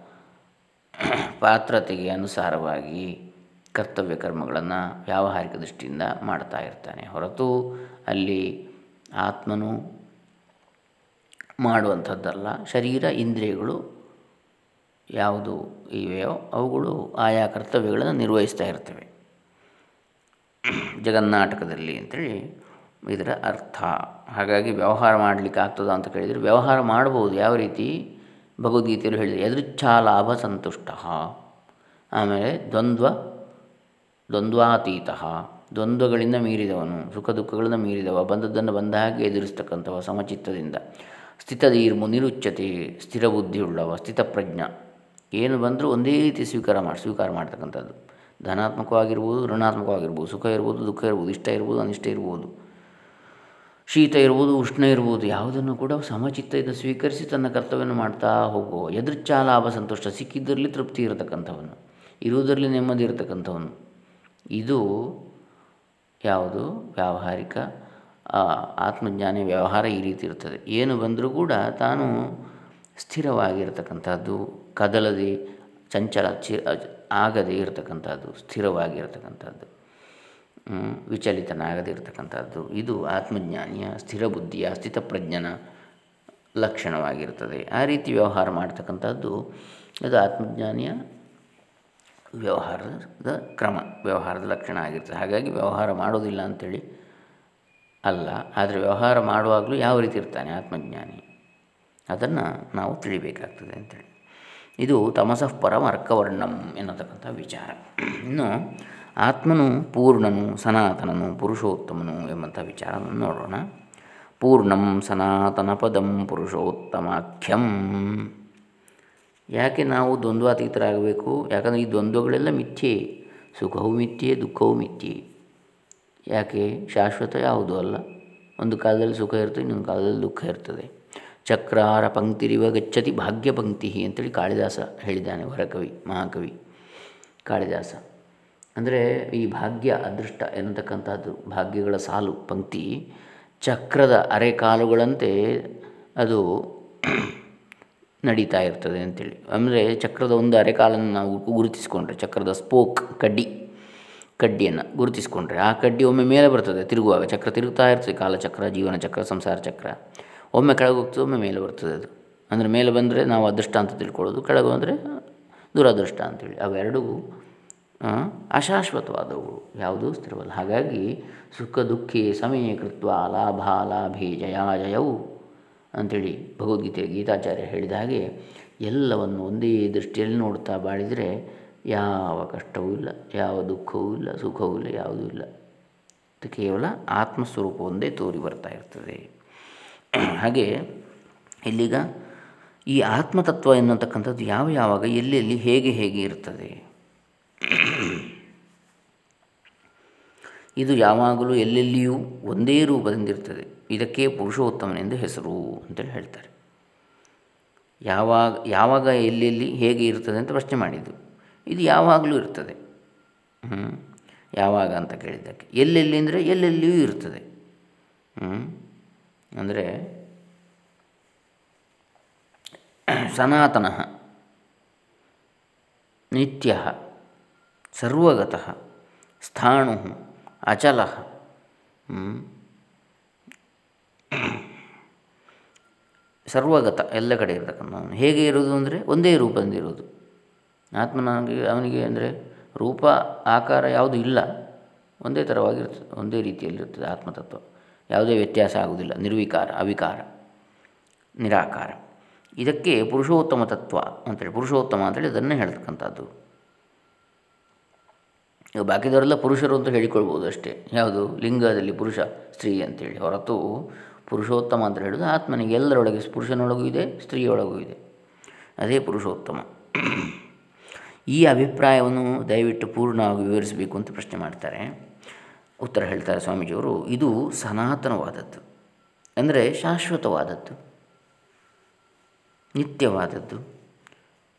[SPEAKER 1] ಪಾತ್ರತೆಗೆ ಅನುಸಾರವಾಗಿ ಕರ್ತವ್ಯ ಕರ್ಮಗಳನ್ನು ವ್ಯಾವಹಾರಿಕ ದೃಷ್ಟಿಯಿಂದ ಮಾಡ್ತಾ ಇರ್ತಾನೆ. ಹೊರತು ಅಲ್ಲಿ ಆತ್ಮನು ಮಾಡುವಂಥದ್ದಲ್ಲ, ಶರೀರ, ಇಂದ್ರಿಯಗಳು ಯಾವುದು ಇವೆಯೋ ಅವುಗಳು ಆಯಾ ಕರ್ತವ್ಯಗಳನ್ನು ನಿರ್ವಹಿಸ್ತಾ ಇರ್ತವೆ. ಜಗನ್ನಾಟಕದಲ್ಲಿ ಅಂತೇಳಿ ಇದರ ಅರ್ಥ. ಹಾಗಾಗಿ ವ್ಯವಹಾರ ಮಾಡಲಿಕ್ಕೆ ಆಗ್ತದ ಅಂತ ಕೇಳಿದರೆ ವ್ಯವಹಾರ ಮಾಡ್ಬೋದು. ಯಾವ ರೀತಿ? ಭಗವದ್ಗೀತೆಯಲ್ಲಿ ಹೇಳಿದರೆ ಎದೃಚ್ಛಾ ಲಾಭ ಸಂತುಷ್ಟ ಆಮೇಲೆ ದ್ವಂದ್ವ, ದ್ವಂದ್ವಾತೀತ, ದ್ವಂದ್ವಗಳಿಂದ ಮೀರಿದವನು, ಸುಖ ದುಃಖಗಳನ್ನು ಮೀರಿದವ, ಬಂದದ್ದನ್ನು ಬಂದ ಹಾಗೆ ಎದುರಿಸ್ತಕ್ಕಂಥವ ಸಮಚಿತ್ತದಿಂದ. ಸ್ಥಿತದೀರ್ಮು ನಿರುಚ್ಯತೆ, ಸ್ಥಿರ ಬುದ್ಧಿಯುಳ್ಳವ, ಸ್ಥಿತಪ್ರಜ್ಞ. ಏನು ಬಂದರೂ ಒಂದೇ ರೀತಿ ಸ್ವೀಕಾರ ಮಾಡಿ, ಸ್ವೀಕಾರ ಮಾಡ್ತಕ್ಕಂಥದ್ದು. ಧನಾತ್ಮಕವಾಗಿರ್ಬೋದು, ಋಣಾತ್ಮಕವಾಗಿರ್ಬೋದು, ಸುಖ ಇರ್ಬೋದು, ದುಃಖ ಇರ್ಬೋದು, ಇಷ್ಟ ಇರ್ಬೋದು, ಅನಿಷ್ಟ ಇರ್ಬೋದು. ಶೀತ ಇರ್ಬೋದು, ಉಷ್ಣ ಇರ್ಬೋದು, ಯಾವುದನ್ನು ಕೂಡ ಸಮಚಿತ್ತದಿಂದ ಸ್ವೀಕರಿಸಿ ತನ್ನ ಕರ್ತವ್ಯವನ್ನು ಮಾಡ್ತಾ ಹೋಗುವ. ಎದುರ್ಚಾ ಲಾಭ ಸಂತೋಷ ಸಿಕ್ಕಿದ್ದರಲ್ಲಿ ತೃಪ್ತಿ ಇರತಕ್ಕಂಥವನು, ಇರುವುದರಲ್ಲಿ ನೆಮ್ಮದಿ ಇರತಕ್ಕಂಥವನು. ಇದು ಯಾವುದು? ವ್ಯಾವಹಾರಿಕ ಆತ್ಮಜ್ಞಾನಿ ವ್ಯವಹಾರ ಈ ರೀತಿ ಇರ್ತದೆ. ಏನು ಬಂದರೂ ಕೂಡ ತಾನು ಸ್ಥಿರವಾಗಿರ್ತಕ್ಕಂಥದ್ದು. ಕದಲದೆ ಚಂಚಲ ಚಿ ಆಗದೇ ಇರತಕ್ಕಂಥದ್ದು ಸ್ಥಿರವಾಗಿರ್ತಕ್ಕಂಥದ್ದು ವಿಚಲಿತನಾಗದೇ ಇರತಕ್ಕಂಥದ್ದು, ಇದು ಆತ್ಮಜ್ಞಾನಿಯ ಸ್ಥಿರ ಬುದ್ಧಿಯ ಸ್ಥಿತಪ್ರಜ್ಞನ ಲಕ್ಷಣವಾಗಿರ್ತದೆ. ಆ ರೀತಿ ವ್ಯವಹಾರ ಮಾಡ್ತಕ್ಕಂಥದ್ದು ಇದು ಆತ್ಮಜ್ಞಾನಿಯ ವ್ಯವಹಾರದ ಕ್ರಮ, ವ್ಯವಹಾರದ ಲಕ್ಷಣ ಆಗಿರ್ತದೆ. ಹಾಗಾಗಿ ವ್ಯವಹಾರ ಮಾಡೋದಿಲ್ಲ ಅಂಥೇಳಿ ಅಲ್ಲ, ಆದರೆ ವ್ಯವಹಾರ ಮಾಡುವಾಗಲೂ ಯಾವ ರೀತಿ ಇರ್ತಾನೆ ಆತ್ಮಜ್ಞಾನಿ? ಅದನ್ನು ನಾವು ತಿಳಿಬೇಕಾಗ್ತದೆ ಅಂಥೇಳಿ ಇದು ತಮಸಃ ಪರಮ ಅರ್ಕವರ್ಣಂ ಎನ್ನತಕ್ಕಂಥ ವಿಚಾರ. ಇನ್ನು ಆತ್ಮನು ಪೂರ್ಣನು, ಸನಾತನನು, ಪುರುಷೋತ್ತಮನು ಎಂಬಂಥ ವಿಚಾರವನ್ನು ನೋಡೋಣ. ಪೂರ್ಣಂ ಸನಾತನ ಪದಂ ಪುರುಷೋತ್ತಮಾಖ್ಯಂ. ಯಾಕೆ ನಾವು ದ್ವಂದ್ವಾತೀತರಾಗಬೇಕು? ಯಾಕಂದರೆ ಈ ದ್ವಂದ್ವಗಳೆಲ್ಲ ಮಿಥ್ಯೆ, ಸುಖವೂ ಮಿಥ್ಯೆ, ದುಃಖವೂ ಮಿಥ್ಯೆ. ಯಾಕೆ? ಶಾಶ್ವತ ಯಾವುದೂ ಅಲ್ಲ? ಒಂದು ಕಾಲದಲ್ಲಿ ಸುಖ ಇರ್ತದೆ, ಇನ್ನೊಂದು ಕಾಲದಲ್ಲಿ ದುಃಖ ಇರ್ತದೆ. ಚಕ್ರಾರ ಪಂಕ್ತಿರಿವ ಗಚ್ಚತಿ ಭಾಗ್ಯ ಪಂಕ್ತಿ ಅಂತೇಳಿ ಕಾಳಿದಾಸ ಹೇಳಿದ್ದಾನೆ ವರಕವಿ, ಮಹಾಕವಿ ಕಾಳಿದಾಸ. ಅಂದರೆ ಈ ಭಾಗ್ಯ ಅದೃಷ್ಟ ಎನ್ನತಕ್ಕಂಥದ್ದು ಭಾಗ್ಯಗಳ ಸಾಲು ಪಂಕ್ತಿ ಚಕ್ರದ ಅರೆಕಾಲುಗಳಂತೆ ಅದು ನಡೀತಾ ಇರ್ತದೆ ಅಂತೇಳಿ. ಅಂದರೆ ಚಕ್ರದ ಒಂದು ಅರೆಕಾಲನ್ನು ನಾವು ಗುರುತಿಸಿಕೊಂಡ್ರೆ, ಚಕ್ರದ ಸ್ಪೋಕ್ ಕಡ್ಡಿ, ಕಡ್ಡಿಯನ್ನು ಗುರುತಿಸಿಕೊಂಡ್ರೆ ಆ ಕಡ್ಡಿ ಒಮ್ಮೆ ಮೇಲೆ ಬರ್ತದೆ, ತಿರುಗುವಾಗ, ಚಕ್ರ ತಿರುಗ್ತಾ ಇರ್ತದೆ, ಕಾಲಚಕ್ರ ಜೀವನ ಚಕ್ರ ಸಂಸಾರ ಚಕ್ರ ಒಮ್ಮೆ ಕೆಳಗೆ ಹೋಗ್ತದೆ, ಒಮ್ಮೆ ಮೇಲೆ ಬರ್ತದೆ ಅದು. ಅಂದರೆ ಮೇಲೆ ಬಂದರೆ ನಾವು ಅದೃಷ್ಟ ಅಂತ ತಿಳ್ಕೊಳ್ಳೋದು, ಕೆಳಗೆ ಬಂದರೆ ದುರದೃಷ್ಟ ಅಂತೇಳಿ. ಅವೆರಡೂ ಅಶಾಶ್ವತವಾದವುಗಳು ಯಾವುದೂ ಸ್ಥಿರವಲ್ಲ. ಹಾಗಾಗಿ ಸುಖ, ದುಃಖಿ, ಸಮಯ ಕೃತ್ವ, ಲಾಭ, ಲಾಭಿ ಜಯಾಜಯವು ಅಂಥೇಳಿ ಭಗವದ್ಗೀತೆಯ ಗೀತಾಚಾರ್ಯ ಹೇಳಿದ ಹಾಗೆ ಎಲ್ಲವನ್ನು ಒಂದೇ ದೃಷ್ಟಿಯಲ್ಲಿ ನೋಡ್ತಾ ಬಾಳಿದರೆ ಯಾವ ಕಷ್ಟವೂ ಇಲ್ಲ, ಯಾವ ದುಃಖವೂ ಇಲ್ಲ, ಸುಖವೂ ಇಲ್ಲ, ಯಾವುದೂ ಇಲ್ಲ. ಕೇವಲ ಆತ್ಮಸ್ವರೂಪ ಒಂದೇ ತೋರಿ ಬರ್ತಾ ಇರ್ತದೆ. ಹಾಗೆ ಇಲ್ಲಿಗ ಈ ಆತ್ಮತತ್ವ ಎನ್ನುತಕ್ಕಂಥದ್ದು ಯಾವ ಯಾವಾಗ ಎಲ್ಲೆಲ್ಲಿ ಹೇಗೆ ಹೇಗೆ ಇರ್ತದೆ? ಇದು ಯಾವಾಗಲೂ ಎಲ್ಲೆಲ್ಲಿಯೂ ಒಂದೇ ರೂಪದಿಂದಿರ್ತದೆ. ಇದಕ್ಕೆ ಪುರುಷೋತ್ತಮನೆಂದು ಹೆಸರು ಅಂತೇಳಿ ಹೇಳ್ತಾರೆ. ಯಾವಾಗ ಯಾವಾಗ ಎಲ್ಲೆಲ್ಲಿ ಹೇಗೆ ಇರ್ತದೆ ಅಂತ ಪ್ರಶ್ನೆ ಮಾಡಿದ್ದು. ಇದು ಯಾವಾಗಲೂ ಇರ್ತದೆ. ಯಾವಾಗ ಅಂತ ಕೇಳಿದ್ದಕ್ಕೆ. ಎಲ್ಲೆಲ್ಲಿ ಅಂದರೆ ಎಲ್ಲೆಲ್ಲಿಯೂ ಇರ್ತದೆ. ಅಂದರೆ ಸನಾತನ, ನಿತ್ಯ, ಸರ್ವಗತಃ, ಸ್ಥಾಣು, ಅಚಲ ಸರ್ವಗತ ಎಲ್ಲ ಕಡೆ ಇರತಕ್ಕಂಥವನು ಹೇಗೆ ಇರೋದು ಅಂದರೆ ಒಂದೇ ರೂಪದಿಂದ ಇರೋದು ಆತ್ಮನಿಗೆ ಅವನಿಗೆ ಅಂದರೆ ರೂಪ, ಆಕಾರ ಯಾವುದು ಇಲ್ಲ. ಒಂದೇ ಥರವಾಗಿರ್ತದೆ ಒಂದೇ ರೀತಿಯಲ್ಲಿರ್ತದೆ ಆತ್ಮತತ್ವ. ಯಾವುದೇ ವ್ಯತ್ಯಾಸ ಆಗುವುದಿಲ್ಲ. ನಿರ್ವಿಕಾರ, ಅವಿಕಾರ, ನಿರಾಕಾರ. ಇದಕ್ಕೆ ಪುರುಷೋತ್ತಮ ತತ್ವ ಅಂತೇಳಿ. ಪುರುಷೋತ್ತಮ ಅಂತೇಳಿ ಅದನ್ನೇ ಹೇಳ್ತಕ್ಕಂಥದ್ದು. ಈಗ ಬಾಕಿದವರೆಲ್ಲ ಪುರುಷರು ಅಂತ ಹೇಳಿಕೊಳ್ಬೋದು ಅಷ್ಟೇ. ಯಾವುದು? ಲಿಂಗದಲ್ಲಿ ಪುರುಷ, ಸ್ತ್ರೀ ಅಂತೇಳಿ. ಹೊರತು ಪುರುಷೋತ್ತಮ ಅಂತ ಹೇಳೋದು ಆತ್ಮನಿಗೆ ಎಲ್ಲರೊಳಗೆ ಪುರುಷನೊಳಗೂ ಇದೆ, ಸ್ತ್ರೀಯೊಳಗೂ ಇದೆ. ಅದೇ ಪುರುಷೋತ್ತಮ. ಈ ಅಭಿಪ್ರಾಯವನ್ನು ದಯವಿಟ್ಟು ಪೂರ್ಣವಾಗಿ ವಿವರಿಸಬೇಕು ಅಂತ ಪ್ರಶ್ನೆ ಮಾಡ್ತಾರೆ. ಉತ್ತರ ಹೇಳ್ತಾರೆ ಸ್ವಾಮೀಜಿಯವರು, ಇದು ಸನಾತನವಾದದ್ದು. ಅಂದರೆ ಶಾಶ್ವತವಾದದ್ದು. ನಿತ್ಯವಾದದ್ದು.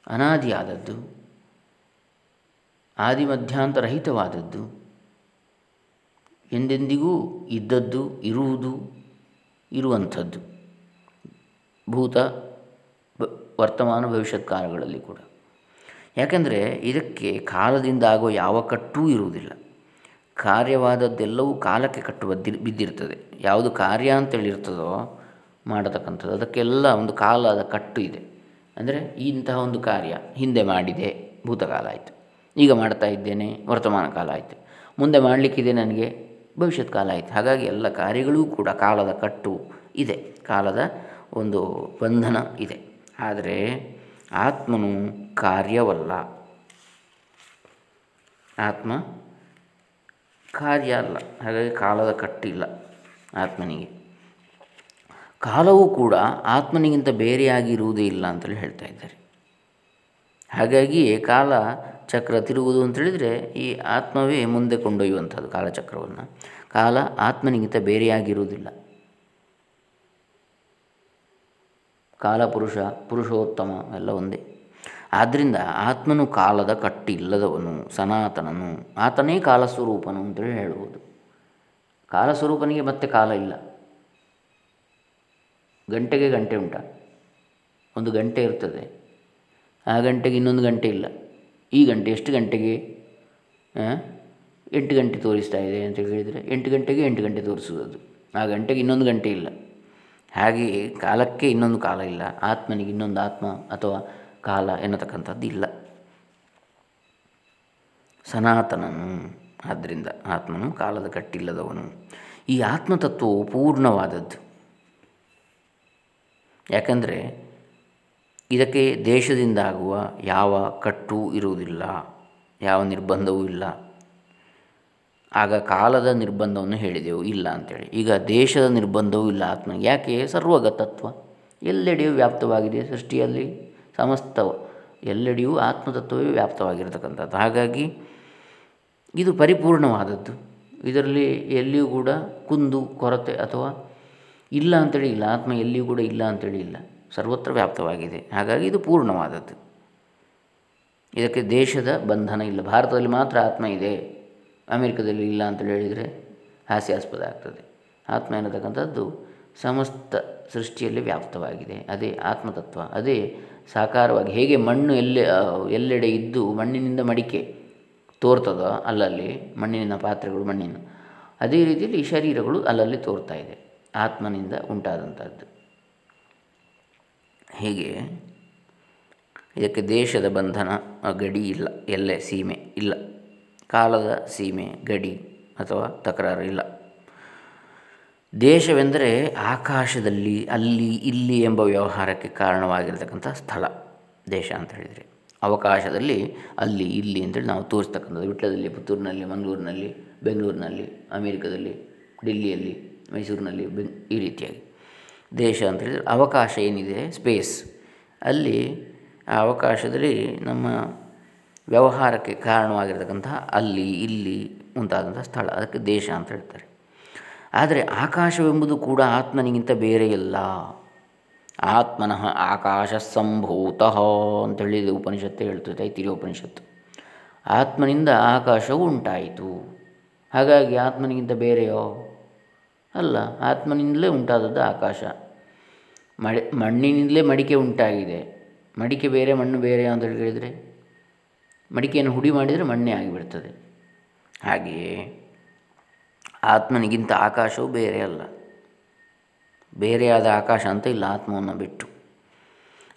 [SPEAKER 1] ಅನಾದಿಯಾದದ್ದು. ಆದಿ ಮಧ್ಯಾಂತರಹಿತವಾದದ್ದು ಎಂದೆಂದಿಗೂ ಇದ್ದದ್ದು, ಇರುವುದು, ಇರುವಂಥದ್ದು. ಭೂತ ವರ್ತಮಾನ ಭವಿಷ್ಯತ್ ಕಾಲಗಳಲ್ಲಿ ಕೂಡ. ಯಾಕೆಂದರೆ ಇದಕ್ಕೆ ಕಾಲದಿಂದ ಆಗುವ ಯಾವ ಕಟ್ಟೂ ಇರುವುದಿಲ್ಲ. ಕಾರ್ಯವಾದದ್ದೆಲ್ಲವೂ ಕಾಲಕ್ಕೆ ಕಟ್ಟುವ ಬದ್ದಿ ಬಿದ್ದಿರ್ತದೆ. ಯಾವುದು ಕಾರ್ಯ ಅಂತೇಳಿರ್ತದೋ ಮಾಡತಕ್ಕಂಥದ್ದು, ಅದಕ್ಕೆಲ್ಲ ಒಂದು ಕಾಲದ ಕಟ್ಟು ಇದೆ. ಅಂದರೆ ಇಂತಹ ಒಂದು ಕಾರ್ಯ ಹಿಂದೆ ಮಾಡಿದೆ, ಭೂತಕಾಲ ಆಯಿತು. ಈಗ ಮಾಡ್ತಾ ಇದ್ದೇನೆ, ವರ್ತಮಾನ ಕಾಲ ಆಯಿತು. ಮುಂದೆ ಮಾಡಲಿಕ್ಕಿದೆ ನನಗೆ ಭವಿಷ್ಯತ್ ಕಾಲ ಆಯಿತು. ಹಾಗಾಗಿ ಎಲ್ಲ ಕಾರ್ಯಗಳೂ ಕೂಡ ಕಾಲದ ಕಟ್ಟು ಇದೆ. ಕಾಲದ ಒಂದು ಬಂಧನ ಇದೆ. ಆದರೆ ಆತ್ಮನು ಕಾರ್ಯವಲ್ಲ. ಆತ್ಮ ಕಾರ್ಯ ಅಲ್ಲ. ಹಾಗಾಗಿ ಕಾಲದ ಕಟ್ಟಿಲ್ಲ ಆತ್ಮನಿಗೆ. ಕಾಲವೂ ಕೂಡ ಆತ್ಮನಿಗಿಂತ ಬೇರೆಯಾಗಿರುವುದೇ ಇಲ್ಲ ಅಂತೇಳಿ ಹೇಳ್ತಾ ಇದ್ದಾರೆ. ಹಾಗಾಗಿಯೇ ಕಾಲ ಚಕ್ರ ತಿರುಗುವುದು ಅಂತೇಳಿದರೆ ಈ ಆತ್ಮವೇ ಮುಂದೆ ಕೊಂಡೊಯ್ಯುವಂಥದ್ದು ಕಾಲಚಕ್ರವನ್ನು. ಕಾಲ ಆತ್ಮನಿಗಿಂತ ಬೇರೆಯಾಗಿರುವುದಿಲ್ಲ. ಕಾಲಪುರುಷ ಪುರುಷೋತ್ತಮ ಎಲ್ಲ ಒಂದೇ. ಆದ್ದರಿಂದ ಆತ್ಮನು ಕಾಲದ ಕಟ್ಟಿಲ್ಲದವನು, ಸನಾತನನು. ಆತನೇ ಕಾಲಸ್ವರೂಪನು ಅಂತೇಳಿ ಹೇಳ್ಬೋದು. ಕಾಲಸ್ವರೂಪನಿಗೆ ಮತ್ತೆ ಕಾಲ ಇಲ್ಲ. ಗಂಟೆಗೆ ಗಂಟೆ ಉಂಟ. ಒಂದು ಗಂಟೆ ಇರ್ತದೆ. ಆ ಗಂಟೆಗೆ ಇನ್ನೊಂದು ಗಂಟೆ ಇಲ್ಲ. ಈ ಗಂಟೆ ಎಷ್ಟು ಗಂಟೆಗೆ? ಎಂಟು ಗಂಟೆ ತೋರಿಸ್ತಾ ಇದೆ ಅಂತ ಹೇಳಿದರೆ ಎಂಟು ಗಂಟೆಗೆ ಎಂಟು ಗಂಟೆ ತೋರಿಸುವುದು. ಆ ಗಂಟೆಗೆ ಇನ್ನೊಂದು ಗಂಟೆ ಇಲ್ಲ. ಹಾಗೆಯೇ ಕಾಲಕ್ಕೆ ಇನ್ನೊಂದು ಕಾಲ ಇಲ್ಲ. ಆತ್ಮನಿಗೆ ಇನ್ನೊಂದು ಆತ್ಮ ಅಥವಾ ಕಾಲ ಎನ್ನತಕ್ಕಂಥದ್ದು ಇಲ್ಲ. ಸನಾತನನು ಆದ್ದರಿಂದ ಆತ್ಮನು ಕಾಲದ ಕಟ್ಟಿಲ್ಲದವನು. ಈ ಆತ್ಮತತ್ವವು ಪೂರ್ಣವಾದದ್ದು. ಯಾಕಂದರೆ ಇದಕ್ಕೆ ದೇಶದಿಂದಾಗುವ ಯಾವ ಕಟ್ಟು ಇರುವುದಿಲ್ಲ, ಯಾವ ನಿರ್ಬಂಧವೂ ಇಲ್ಲ. ಆಗ ಕಾಲದ ನಿರ್ಬಂಧವನ್ನು ಹೇಳಿದೆವು, ಇಲ್ಲ ಅಂತೇಳಿ. ಈಗ ದೇಶದ ನಿರ್ಬಂಧವೂ ಇಲ್ಲ ಆತ್ಮ ಯಾಕೆ? ಸರ್ವಗತತ್ವ. ಎಲ್ಲೆಡೆಯೂ ವ್ಯಾಪ್ತವಾಗಿದೆ ಸೃಷ್ಟಿಯಲ್ಲಿ. ಸಮಸ್ತ ಎಲ್ಲೆಡೆಯೂ ಆತ್ಮತತ್ವವೇ ವ್ಯಾಪ್ತವಾಗಿರತಕ್ಕಂಥದ್ದು. ಹಾಗಾಗಿ ಇದು ಪರಿಪೂರ್ಣವಾದದ್ದು. ಇದರಲ್ಲಿ ಎಲ್ಲಿಯೂ ಕೂಡ ಕುಂದು, ಕೊರತೆ ಅಥವಾ ಇಲ್ಲ ಅಂತೇಳಿ ಇಲ್ಲ, ಆತ್ಮ ಎಲ್ಲಿಯೂ ಕೂಡ ಇಲ್ಲ ಅಂತೇಳಿ ಇಲ್ಲ, ಸರ್ವತ್ರ ವ್ಯಾಪ್ತವಾಗಿದೆ. ಹಾಗಾಗಿ ಇದು ಪೂರ್ಣವಾದದ್ದು. ಇದಕ್ಕೆ ದೇಶದ ಬಂಧನ ಇಲ್ಲ. ಭಾರತದಲ್ಲಿ ಮಾತ್ರ ಆತ್ಮ ಇದೆ. ಅಮೆರಿಕದಲ್ಲಿ ಇಲ್ಲ ಅಂತೇಳಿ ಹೇಳಿದರೆ ಹಾಸ್ಯಾಸ್ಪದ ಆಗ್ತದೆ. ಆತ್ಮ ಎನ್ನತಕ್ಕಂಥದ್ದು ಸಮಸ್ತ ಸೃಷ್ಟಿಯಲ್ಲಿ ವ್ಯಾಪ್ತವಾಗಿದೆ. ಅದೇ ಆತ್ಮತತ್ವ, ಅದೇ ಸಾಕಾರವಾಗಿ ಹೇಗೆ ಮಣ್ಣು ಎಲ್ಲೆ ಎಲ್ಲೆಡೆ ಇದ್ದು ಮಣ್ಣಿನಿಂದ ಮಡಿಕೆ ತೋರ್ತದೋ ಅಲ್ಲಲ್ಲಿ ಮಣ್ಣಿನ ಪಾತ್ರೆಗಳು, ಮಣ್ಣಿನ, ಅದೇ ರೀತಿಯಲ್ಲಿ ಈ ಶರೀರಗಳು ಅಲ್ಲಲ್ಲಿ ತೋರ್ತಾ ಇದೆ, ಆತ್ಮನಿಂದ ಉಂಟಾದಂಥದ್ದು. ಹೀಗೆ ಇದಕ್ಕೆ ದೇಶದ ಬಂಧನ ಗಡಿ ಇಲ್ಲ, ಎಲ್ಲೇ ಸೀಮೆ ಇಲ್ಲ, ಕಾಲದ ಸೀಮೆ, ಗಡಿ ಅಥವಾ ತಕರಾರು ಇಲ್ಲ. ದೇಶವೆಂದರೆ ಆಕಾಶದಲ್ಲಿ, ಅಲ್ಲಿ, ಇಲ್ಲಿ ಎಂಬ ವ್ಯವಹಾರಕ್ಕೆ ಕಾರಣವಾಗಿರ್ತಕ್ಕಂಥ ಸ್ಥಳ, ದೇಶ ಅಂತ ಹೇಳಿದರೆ. ಅವಕಾಶದಲ್ಲಿ ಅಲ್ಲಿ, ಇಲ್ಲಿ ಅಂತೇಳಿ ನಾವು ತೋರಿಸ್ತಕ್ಕಂಥದ್ದು. ವಿಟ್ಲದಲ್ಲಿ, ಪುತ್ತೂರಿನಲ್ಲಿ, ಮಂಗಳೂರಿನಲ್ಲಿ, ಬೆಂಗಳೂರಿನಲ್ಲಿ, ಅಮೇರಿಕದಲ್ಲಿ, ಡೆಲ್ಲಿಯಲ್ಲಿ, ಮೈಸೂರಿನಲ್ಲಿ ಬೆಂಗ್ ಈ ರೀತಿಯಾಗಿ. ದೇಶ ಅಂತ ಹೇಳಿದರೆ ಅವಕಾಶ ಏನಿದೆ? ಸ್ಪೇಸ್. ಅಲ್ಲಿ ಆ ಅವಕಾಶದಲ್ಲಿ ನಮ್ಮ ವ್ಯವಹಾರಕ್ಕೆ ಕಾರಣವಾಗಿರ್ತಕ್ಕಂತಹ ಅಲ್ಲಿ, ಇಲ್ಲಿ ಮುಂತಾದಂಥ ಸ್ಥಳ. ಅದಕ್ಕೆ ದೇಶ ಅಂತ ಹೇಳ್ತಾರೆ. ಆದರೆ ಆಕಾಶವೆಂಬುದು ಕೂಡ ಆತ್ಮನಿಗಿಂತ ಬೇರೆಯಲ್ಲ ಆತ್ಮನಃ ಆಕಾಶ ಸಂಭೂತ ಅಂತೇಳಿ ಉಪನಿಷತ್ತು ಹೇಳ್ತದೆ ತೈತಿರಿಯ ಉಪನಿಷತ್ತು ಆತ್ಮನಿಂದ ಆಕಾಶವು ಉಂಟಾಯಿತು. ಹಾಗಾಗಿ ಆತ್ಮನಿಗಿಂತ ಬೇರೆಯೋ? ಅಲ್ಲ, ಆತ್ಮನಿಂದಲೇ ಉಂಟಾದದ್ದು ಆಕಾಶ. ಮಡಿ ಮಣ್ಣಿನಿಂದಲೇ ಮಡಿಕೆ ಉಂಟಾಗಿದೆ. ಮಡಿಕೆ ಬೇರೆ, ಮಣ್ಣು ಬೇರೆ ಅಂತ ಹೇಳಿದರೆ ಮಡಿಕೆಯನ್ನು ಹುಡಿ ಮಾಡಿದರೆ ಮಣ್ಣೇ ಆಗಿಬಿಡ್ತದೆ. ಹಾಗೆಯೇ ಆತ್ಮನಿಗಿಂತ ಆಕಾಶವು ಬೇರೆ ಅಲ್ಲ. ಬೇರೆಯಾದ ಆಕಾಶ ಅಂತ ಇಲ್ಲ, ಆತ್ಮವನ್ನು ಬಿಟ್ಟು.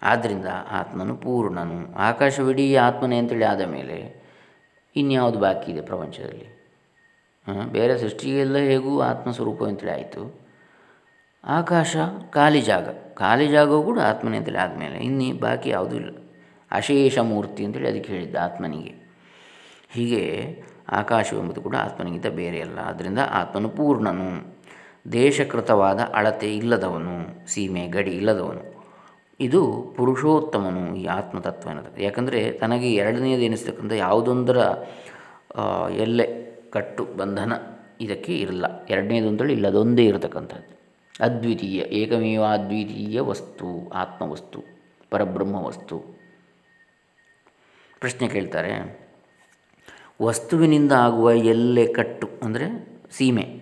[SPEAKER 1] ಆದ್ದರಿಂದ ಆತ್ಮನು ಪೂರ್ಣನು. ಆಕಾಶವಿಡೀ ಆತ್ಮನೇ ಅಂತೇಳಿ ಆದ ಮೇಲೆ ಇನ್ಯಾವುದು ಬಾಕಿ ಇದೆ ಪ್ರಪಂಚದಲ್ಲಿ? ಬೇರೆ ಸೃಷ್ಟಿಗೆಲ್ಲ ಹೇಗೂ ಆತ್ಮಸ್ವರೂಪ ಅಂತೇಳಿ ಆಯಿತು. ಆಕಾಶ ಖಾಲಿ ಜಾಗ. ಖಾಲಿ ಜಾಗವು ಕೂಡ ಆತ್ಮನೇ ಅಂತೇಳಿ ಆದಮೇಲೆ ಇನ್ನೀ ಬಾಕಿ ಯಾವುದೂ ಇಲ್ಲ. ಅಶೇಷ ಮೂರ್ತಿ ಅಂತೇಳಿ ಅದಕ್ಕೆ ಹೇಳಿದ್ದ ಆತ್ಮನಿಗೆ. ಹೀಗೆ ಆಕಾಶವೆಂಬುದು ಕೂಡ ಆತ್ಮನಿಗಿಂತ ಬೇರೆಯಲ್ಲ ಆದ್ದರಿಂದ ಆತ್ಮನು ಪೂರ್ಣನು. ದೇಶಕೃತವಾದ ಅಳತೆ ಇಲ್ಲದವನು, ಸೀಮೆ ಗಡಿ ಇಲ್ಲದವನು. ಇದು ಪುರುಷೋತ್ತಮನು ಈ ಆತ್ಮತತ್ವ ಎನ್ನುತ್ತದೆ ಯಾಕಂದರೆ ತನಗೆ ಎರಡನೇದು ಎನಿಸ್ತಕ್ಕಂಥ ಯಾವುದೊಂದರ ಎಲ್ಲೆ ಕಟ್ಟು ಬಂಧನ ಇದಕ್ಕೆ ಇರಲ್ಲ. ಎರಡನೇದು ಅಂತೇಳಿ ಇಲ್ಲ ಅದೊಂದೇ ಇರತಕ್ಕಂಥದ್ದು. ಅದ್ವಿತೀಯ, ಏಕಮೇವ ಅದ್ವಿತೀಯ ವಸ್ತು, ಆತ್ಮವಸ್ತು ಪರಬ್ರಹ್ಮ ವಸ್ತು ಪ್ರಶ್ನೆ ಕೇಳ್ತಾರೆ ವಸ್ತುವಿನಿಂದ ಆಗುವ ಎಲ್ಲೆ ಕಟ್ಟು, ಅಂದರೆ ಸೀಮೆ,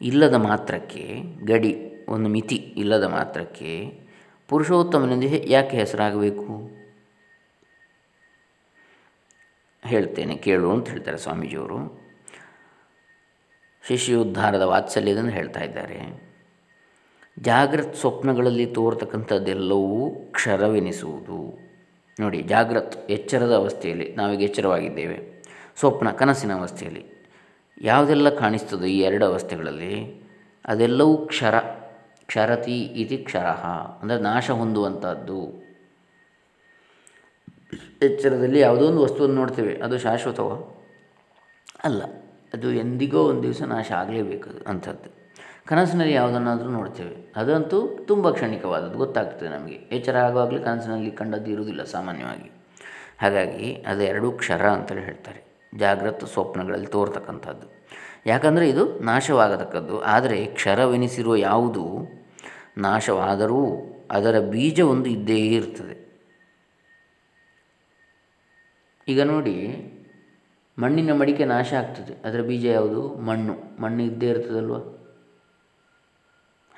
[SPEAKER 1] ಇಲ್ಲದ ಮಾತ್ರಕ್ಕೆ, ಗಡಿ, ಒಂದು ಮಿತಿ ಇಲ್ಲದ ಮಾತ್ರಕ್ಕೆ ಪುರುಷೋತ್ತಮನಿಂದ ಯಾಕೆ ಹೆಸರಾಗಬೇಕು? ಹೇಳ್ತೇನೆ, ಕೇಳು ಅಂತ ಹೇಳ್ತಾರೆ ಸ್ವಾಮೀಜಿಯವರು. ಶಿಷ್ಯೋದ್ಧಾರದ ವಾತ್ಸಲ್ಯದನ್ನು ಹೇಳ್ತಾ ಇದ್ದಾರೆ. ಜಾಗ್ರತ್ ಸ್ವಪ್ನಗಳಲ್ಲಿ ತೋರ್ತಕ್ಕಂಥದ್ದೆಲ್ಲವೂ ಕ್ಷರವೆನಿಸುವುದು. ನೋಡಿ, ಜಾಗ್ರತ್ ಎಚ್ಚರದ ಅವಸ್ಥೆಯಲ್ಲಿ ನಾವೀಗ ಎಚ್ಚರವಾಗಿದ್ದೇವೆ. ಸ್ವಪ್ನ ಕನಸಿನ ಅವಸ್ಥೆಯಲ್ಲಿ. ಯಾವುದೆಲ್ಲ ಕಾಣಿಸ್ತದೋ ಈ ಎರಡು ಅವಸ್ಥೆಗಳಲ್ಲಿ ಅದೆಲ್ಲವೂ ಕ್ಷರ, ಕ್ಷರತಿ ಇತಿ ಕ್ಷರ, ಅಂದರೆ ನಾಶ ಹೊಂದುವಂಥದ್ದು ಎಚ್ಚರದಲ್ಲಿ ಯಾವುದೋ ಒಂದು ವಸ್ತುವನ್ನು ನೋಡ್ತೇವೆ, ಅದು ಶಾಶ್ವತವ? ಅಲ್ಲ, ಅದು ಎಂದಿಗೋ ಒಂದು ದಿವಸ ನಾಶ ಆಗಲೇಬೇಕು ಅಂಥದ್ದು. ಕನಸಿನಲ್ಲಿ ಯಾವುದನ್ನಾದರೂ ನೋಡ್ತೇವೆ, ಅದಂತೂ ತುಂಬ ಕ್ಷಣಿಕವಾದದ್ದು, ಗೊತ್ತಾಗ್ತದೆ ನಮಗೆ. ಎಚ್ಚರ ಆಗುವಾಗಲೇ ಕನಸಿನಲ್ಲಿ ಕಂಡದ್ದು ಇರುವುದಿಲ್ಲ ಸಾಮಾನ್ಯವಾಗಿ. ಹಾಗಾಗಿ ಅದು ಎರಡೂ ಕ್ಷರ ಅಂತೇಳಿ ಹೇಳ್ತಾರೆ. ಜಾಗ್ರತ ಸ್ವಪ್ನಗಳಲ್ಲಿ ತೋರ್ತಕ್ಕಂಥದ್ದು. ಯಾಕಂದರೆ ಇದು ನಾಶವಾಗತಕ್ಕದ್ದು. ಆದರೆ ಕ್ಷರವೆನಿಸಿರುವ ಯಾವುದು? ನಾಶವಾದರೂ ಅದರ ಬೀಜ ಒಂದು ಇದ್ದೇ ಇರ್ತದೆ. ಈಗ ನೋಡಿ, ಮಣ್ಣಿನ ಮಡಿಕೆ ನಾಶ ಆಗ್ತದೆ. ಅದರ ಬೀಜ ಯಾವುದು? ಮಣ್ಣು. ಮಣ್ಣು ಇದ್ದೇ ಇರ್ತದಲ್ವ?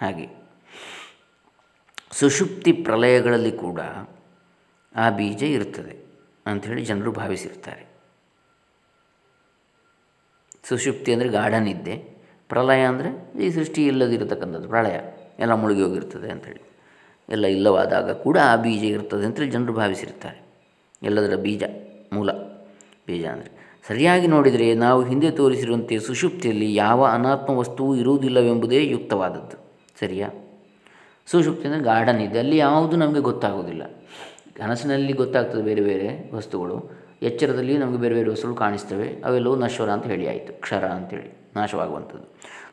[SPEAKER 1] ಹಾಗೆ. ಸುಷುಪ್ತಿ ಪ್ರಲಯಗಳಲ್ಲಿ ಕೂಡ ಆ ಬೀಜ ಇರ್ತದೆ ಅಂಥೇಳಿ ಜನರು ಭಾವಿಸಿರ್ತಾರೆ. ಸುಷುಪ್ತಿ ಅಂದರೆ ಗಾಢ ನಿದ್ದೆ, ಪ್ರಳಯ ಅಂದರೆ ಈ ಸೃಷ್ಟಿ ಇಲ್ಲದಿರತಕ್ಕಂಥದ್ದು, ಪ್ರಳಯ, ಎಲ್ಲ ಮುಳುಗಿ ಹೋಗಿರ್ತದೆ ಅಂಥೇಳಿ ಎಲ್ಲ ಇಲ್ಲವಾದಾಗ ಕೂಡ ಆ ಬೀಜ ಇರ್ತದೆ ಅಂತೇಳಿ ಜನರು ಭಾವಿಸಿರ್ತಾರೆ. ಎಲ್ಲದರ ಬೀಜ, ಮೂಲ ಬೀಜ ಅಂದರೆ. ಸರಿಯಾಗಿ ನೋಡಿದರೆ ನಾವು ಹಿಂದೆ ತೋರಿಸಿರುವಂತೆ ಸುಷುಪ್ತಿಯಲ್ಲಿ ಯಾವ ಅನಾತ್ಮ ವಸ್ತುವು ಇರುವುದಿಲ್ಲವೆಂಬುದೇ ಯುಕ್ತವಾದದ್ದು. ಸರಿಯಾ? ಸುಷುಪ್ತಿ ಅಂದರೆ ಗಾರ್ಡನ್ ಇದೆ ಅಲ್ಲಿ ಯಾವುದು ನಮಗೆ ಗೊತ್ತಾಗೋದಿಲ್ಲ ಕನಸಿನಲ್ಲಿ ಗೊತ್ತಾಗ್ತದೆ ಬೇರೆ ಬೇರೆ ವಸ್ತುಗಳು. ಎಚ್ಚರದಲ್ಲಿ ನಮಗೆ ಬೇರೆ ಬೇರೆ ವಸ್ತುಗಳು ಕಾಣಿಸ್ತವೆ, ಅವೆಲ್ಲವೂ ನಶ್ವರ ಅಂತ ಹೇಳಿ ಆಯಿತು, ಕ್ಷರ ಅಂತೇಳಿ, ನಾಶವಾಗುವಂಥದ್ದು.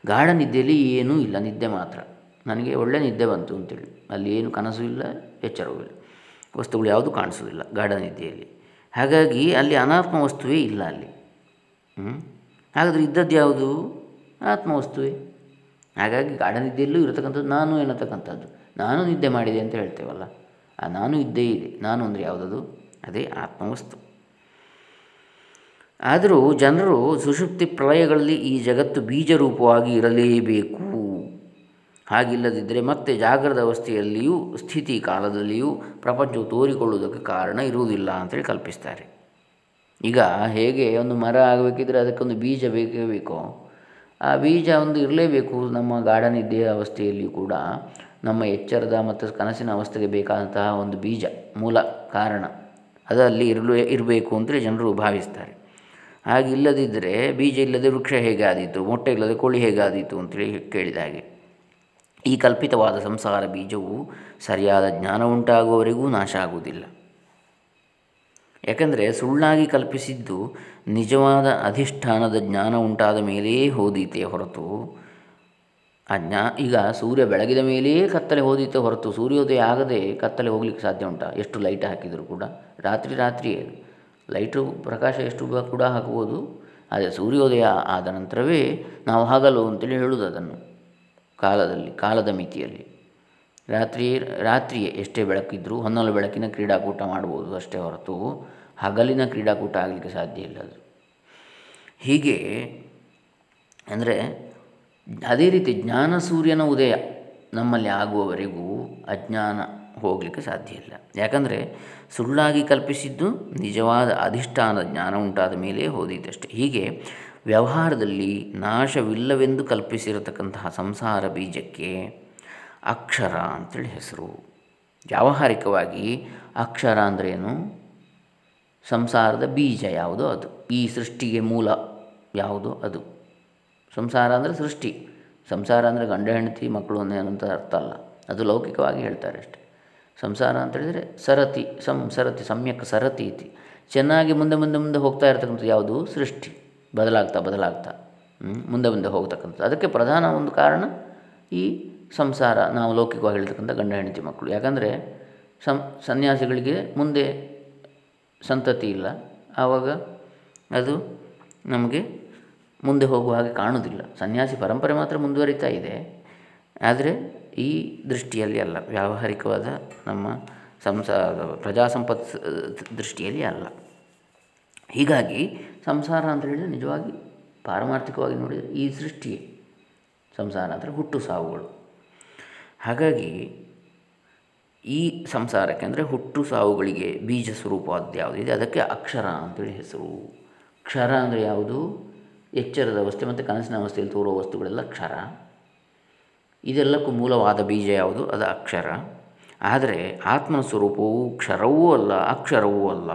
[SPEAKER 1] ಗಾಢ ನಿದ್ದೆಯಲ್ಲಿ ಏನೂ ಇಲ್ಲ, ನಿದ್ದೆ ಮಾತ್ರ. ನನಗೆ ಒಳ್ಳೆಯ ನಿದ್ದೆ ಬಂತು ಅಂತೇಳಿ. ಅಲ್ಲಿ ಏನು ಕನಸು ಇಲ್ಲ, ಎಚ್ಚರವೂ ಇಲ್ಲ. ವಸ್ತುಗಳು ಯಾವುದೂ ಕಾಣಿಸೋದಿಲ್ಲ ಗಾಢ ನಿದ್ದೆಯಲ್ಲಿ. ಹಾಗಾಗಿ ಅಲ್ಲಿ ಅನಾತ್ಮ ವಸ್ತುವೇ ಇಲ್ಲ ಅಲ್ಲಿ. ಹಾಗಾದರೆ ಇದ್ದದ್ದು ಯಾವುದು? ಆತ್ಮವಸ್ತುವೇ ಹಾಗಾಗಿ ಗಾಢ ನಿದ್ದೆಯಲ್ಲೂ ಇರತಕ್ಕಂಥದ್ದು ನಾನು ಎನ್ನತಕ್ಕಂಥದ್ದು. ನಾನು ನಿದ್ದೆ ಮಾಡಿದೆ ಅಂತ ಹೇಳ್ತೇವಲ್ಲ. ಆ ನಾನು ಇದ್ದೇ ಇದೆ. ನಾನು ಅಂದರೆ ಯಾವುದದು? ಅದೇ ಆತ್ಮವಸ್ತು ಆದರೂ ಜನರು ಸುಷುಪ್ತಿ ಪ್ರಳಯಗಳಲ್ಲಿ ಈ ಜಗತ್ತು ಬೀಜರೂಪವಾಗಿ ಇರಲೇಬೇಕು. ಹಾಗಿಲ್ಲದಿದ್ದರೆ ಮತ್ತೆ ಜಾಗೃತ ಅವಸ್ಥೆಯಲ್ಲಿಯೂ, ಸ್ಥಿತಿ ಕಾಲದಲ್ಲಿಯೂ ಪ್ರಪಂಚವು ತೋರಿಕೊಳ್ಳುವುದಕ್ಕೆ ಕಾರಣ ಇರುವುದಿಲ್ಲ ಅಂತೇಳಿ ಕಲ್ಪಿಸ್ತಾರೆ. ಈಗ ಹೇಗೆ ಒಂದು ಮರ ಆಗಬೇಕಿದ್ರೆ ಅದಕ್ಕೊಂದು ಬೀಜ ಬೇಕೇ ಬೇಕೋ? ಆ ಬೀಜ ಒಂದು ಇರಲೇಬೇಕು ನಮ್ಮ ಗಾರ್ಡನ್ ಇದ್ದೇ ಅವಸ್ಥೆಯಲ್ಲಿಯೂ ಕೂಡ. ನಮ್ಮ ಎಚ್ಚರದ ಮತ್ತು ಕನಸಿನ ಅವಸ್ಥೆಗೆ ಬೇಕಾದಂತಹ ಒಂದು ಬೀಜ ಮೂಲ ಕಾರಣ. ಅದಲ್ಲಿ ಇರಲು ಇರಬೇಕು ಅಂತೇಳಿ ಜನರು ಭಾವಿಸ್ತಾರೆ. ಹಾಗೆ ಇಲ್ಲದಿದ್ದರೆ ಬೀಜ ಇಲ್ಲದೆ ವೃಕ್ಷ ಹೇಗಾದೀತು? ಮೊಟ್ಟೆ ಇಲ್ಲದೆ ಕೋಳಿ ಹೇಗಾದೀತು ಅಂತೇಳಿ ಕೇಳಿದ ಹಾಗೆ. ಈ ಕಲ್ಪಿತವಾದ ಸಂಸಾರ ಬೀಜವು ಸರಿಯಾದ ಜ್ಞಾನ ಉಂಟಾಗುವವರೆಗೂ ನಾಶ ಆಗುವುದಿಲ್ಲ. ಯಾಕೆಂದರೆ ಸುಳ್ಳಾಗಿ ಕಲ್ಪಿಸಿದ್ದು ನಿಜವಾದ ಅಧಿಷ್ಠಾನದ ಜ್ಞಾನ ಉಂಟಾದ ಮೇಲೆಯೇ ಹೋದೀತೆ ಹೊರತು, ಆ ಜ್ಞಾ, ಈಗ ಸೂರ್ಯ ಬೆಳಗಿದ ಮೇಲೆಯೇ ಕತ್ತಲೆ ಹೋದೀತೆ ಹೊರತು ಸೂರ್ಯೋದಯ ಆಗದೆ ಕತ್ತಲೆ ಹೋಗ್ಲಿಕ್ಕೆ ಸಾಧ್ಯ ಉಂಟಾ? ಎಷ್ಟು ಲೈಟ್ ಹಾಕಿದರೂ ಕೂಡ? ರಾತ್ರಿ ರಾತ್ರಿಯೇ ಲೈಟು ಪ್ರಕಾಶ ಎಷ್ಟು ಕೂಡ ಹಾಕ್ಬೋದು ಆದರೆ ಸೂರ್ಯೋದಯ ಆದ ನಂತರವೇ ನಾವು ಹಗಲು ಅಂತೇಳಿ ಹೇಳುವುದು ಅದನ್ನು ಕಾಲದಲ್ಲಿ, ಕಾಲದ ಮಿತಿಯಲ್ಲಿ. ರಾತ್ರಿ, ರಾತ್ರಿಯೇ ಎಷ್ಟೇ ಬೆಳಕಿದ್ದರೂ ಹೊನ್ನಲು ಬೆಳಕಿನ ಕ್ರೀಡಾಕೂಟ ಮಾಡ್ಬೋದು ಅಷ್ಟೇ ಹೊರತು ಹಗಲಿನ ಕ್ರೀಡಾಕೂಟ ಆಗಲಿಕ್ಕೆ ಸಾಧ್ಯ ಇಲ್ಲ ಅದು. ಹೀಗೆ ಅಂದರೆ ಅದೇ ರೀತಿ ಜ್ಞಾನ ಸೂರ್ಯನ ಉದಯ ನಮ್ಮಲ್ಲಿ ಆಗುವವರೆಗೂ ಅಜ್ಞಾನ ಹೋಗಲಿಕ್ಕೆ ಸಾಧ್ಯ ಇಲ್ಲ. ಯಾಕಂದರೆ ಸುಳ್ಳಾಗಿ ಕಲ್ಪಿಸಿದ್ದು ನಿಜವಾದ ಅಧಿಷ್ಠಾನದ ಜ್ಞಾನ ಉಂಟಾದ ಮೇಲೆ ಹೋದಿದ್ದಷ್ಟೇ ಹೀಗೆ ವ್ಯವಹಾರದಲ್ಲಿ ನಾಶವಿಲ್ಲವೆಂದು ಕಲ್ಪಿಸಿರತಕ್ಕಂತಹ ಸಂಸಾರ ಬೀಜಕ್ಕೆ ಅಕ್ಷರ ಅಂತೇಳಿ ಹೆಸರು. ವ್ಯಾವಹಾರಿಕವಾಗಿ ಅಕ್ಷರ ಅಂದ್ರೇನು? ಸಂಸಾರದ ಬೀಜ ಯಾವುದೋ ಅದು? ಈ ಸೃಷ್ಟಿಗೆ ಮೂಲ ಯಾವುದೋ ಅದು? ಸಂಸಾರ ಅಂದರೆ ಸೃಷ್ಟಿ. ಸಂಸಾರ ಅಂದರೆ ಗಂಡ, ಹೆಂಡತಿ, ಮಕ್ಕಳು ಅನ್ನೋಂಥ ಅರ್ಥ ಅಲ್ಲ. ಅದು ಲೌಕಿಕವಾಗಿ ಹೇಳ್ತಾರೆ ಅಷ್ಟೆ. ಸಂಸಾರ ಅಂತ ಹೇಳಿದರೆ ಸರತಿ, ಸಂ, ಸರತಿ, ಸಮ್ಯಕ್ ಸರತಿ ಇತಿ. ಚೆನ್ನಾಗಿ ಮುಂದೆ ಮುಂದೆ ಮುಂದೆ ಹೋಗ್ತಾ ಇರತಕ್ಕಂಥದ್ದು ಯಾವುದು? ಸೃಷ್ಟಿ. ಬದಲಾಗ್ತಾ ಬದಲಾಗ್ತಾ. ಮುಂದೆ ಮುಂದೆ ಹೋಗ್ತಕ್ಕಂಥದ್ದು. ಅದಕ್ಕೆ ಪ್ರಧಾನ ಒಂದು ಕಾರಣ ಈ ಸಂಸಾರ. ನಾವು ಲೌಕಿಕವಾಗಿ ಹೇಳ್ತಕ್ಕಂಥ ಗಂಡ, ಹೆಂಡತಿ, ಮಕ್ಕಳು. ಯಾಕಂದರೆ ಸಂ, ಸನ್ಯಾಸಿಗಳಿಗೆ ಮುಂದೆ ಸಂತತಿ ಇಲ್ಲ. ಆವಾಗ ಅದು ನಮಗೆ ಮುಂದೆ ಹೋಗುವ ಹಾಗೆ ಕಾಣುವುದಿಲ್ಲ. ಸನ್ಯಾಸಿ ಪರಂಪರೆ ಮಾತ್ರ ಮುಂದುವರಿತಾ ಇದೆ. ಆದರೆ ಈ ದೃಷ್ಟಿಯಲ್ಲಿ ಅಲ್ಲ, ವ್ಯಾವಹಾರಿಕವಾದ ನಮ್ಮ ಸಂಸಾರ ಪ್ರಜಾಸಂಪತ್ ದೃಷ್ಟಿಯಲ್ಲಿ ಅಲ್ಲ. ಹೀಗಾಗಿ ಸಂಸಾರ ಅಂತ ಹೇಳಿದರೆ ನಿಜವಾಗಿ ಪಾರಮಾರ್ಥಿಕವಾಗಿ ನೋಡಿದರೆ ಈ ಸೃಷ್ಟಿಯೇ ಸಂಸಾರ ಅಂದರೆ ಹುಟ್ಟು ಸಾವುಗಳು. ಹಾಗಾಗಿ ಈ ಸಂಸಾರಕ್ಕೆ ಅಂದರೆ ಹುಟ್ಟು ಸಾವುಗಳಿಗೆ ಬೀಜ ಸ್ವರೂಪವಾದ ಯಾವುದಿದೆ ಅದಕ್ಕೆ ಅಕ್ಷರ ಅಂತೇಳಿ ಹೆಸರು. ಕ್ಷರ ಅಂದರೆ ಯಾವುದು? ಎಚ್ಚರದ ಅವಸ್ಥೆ ಮತ್ತು ಕನಸಿನ ಅವಸ್ಥೆಯಲ್ಲಿ ತೋರುವ ವಸ್ತುಗಳೆಲ್ಲ ಕ್ಷರ. ಇದೆಲ್ಲಕ್ಕೂ ಮೂಲವಾದ ಬೀಜ ಯಾವುದು? ಅದು ಅಕ್ಷರ. ಆದರೆ ಆತ್ಮನ ಸ್ವರೂಪವು ಕ್ಷರವೂ ಅಲ್ಲ, ಅಕ್ಷರವೂ ಅಲ್ಲ.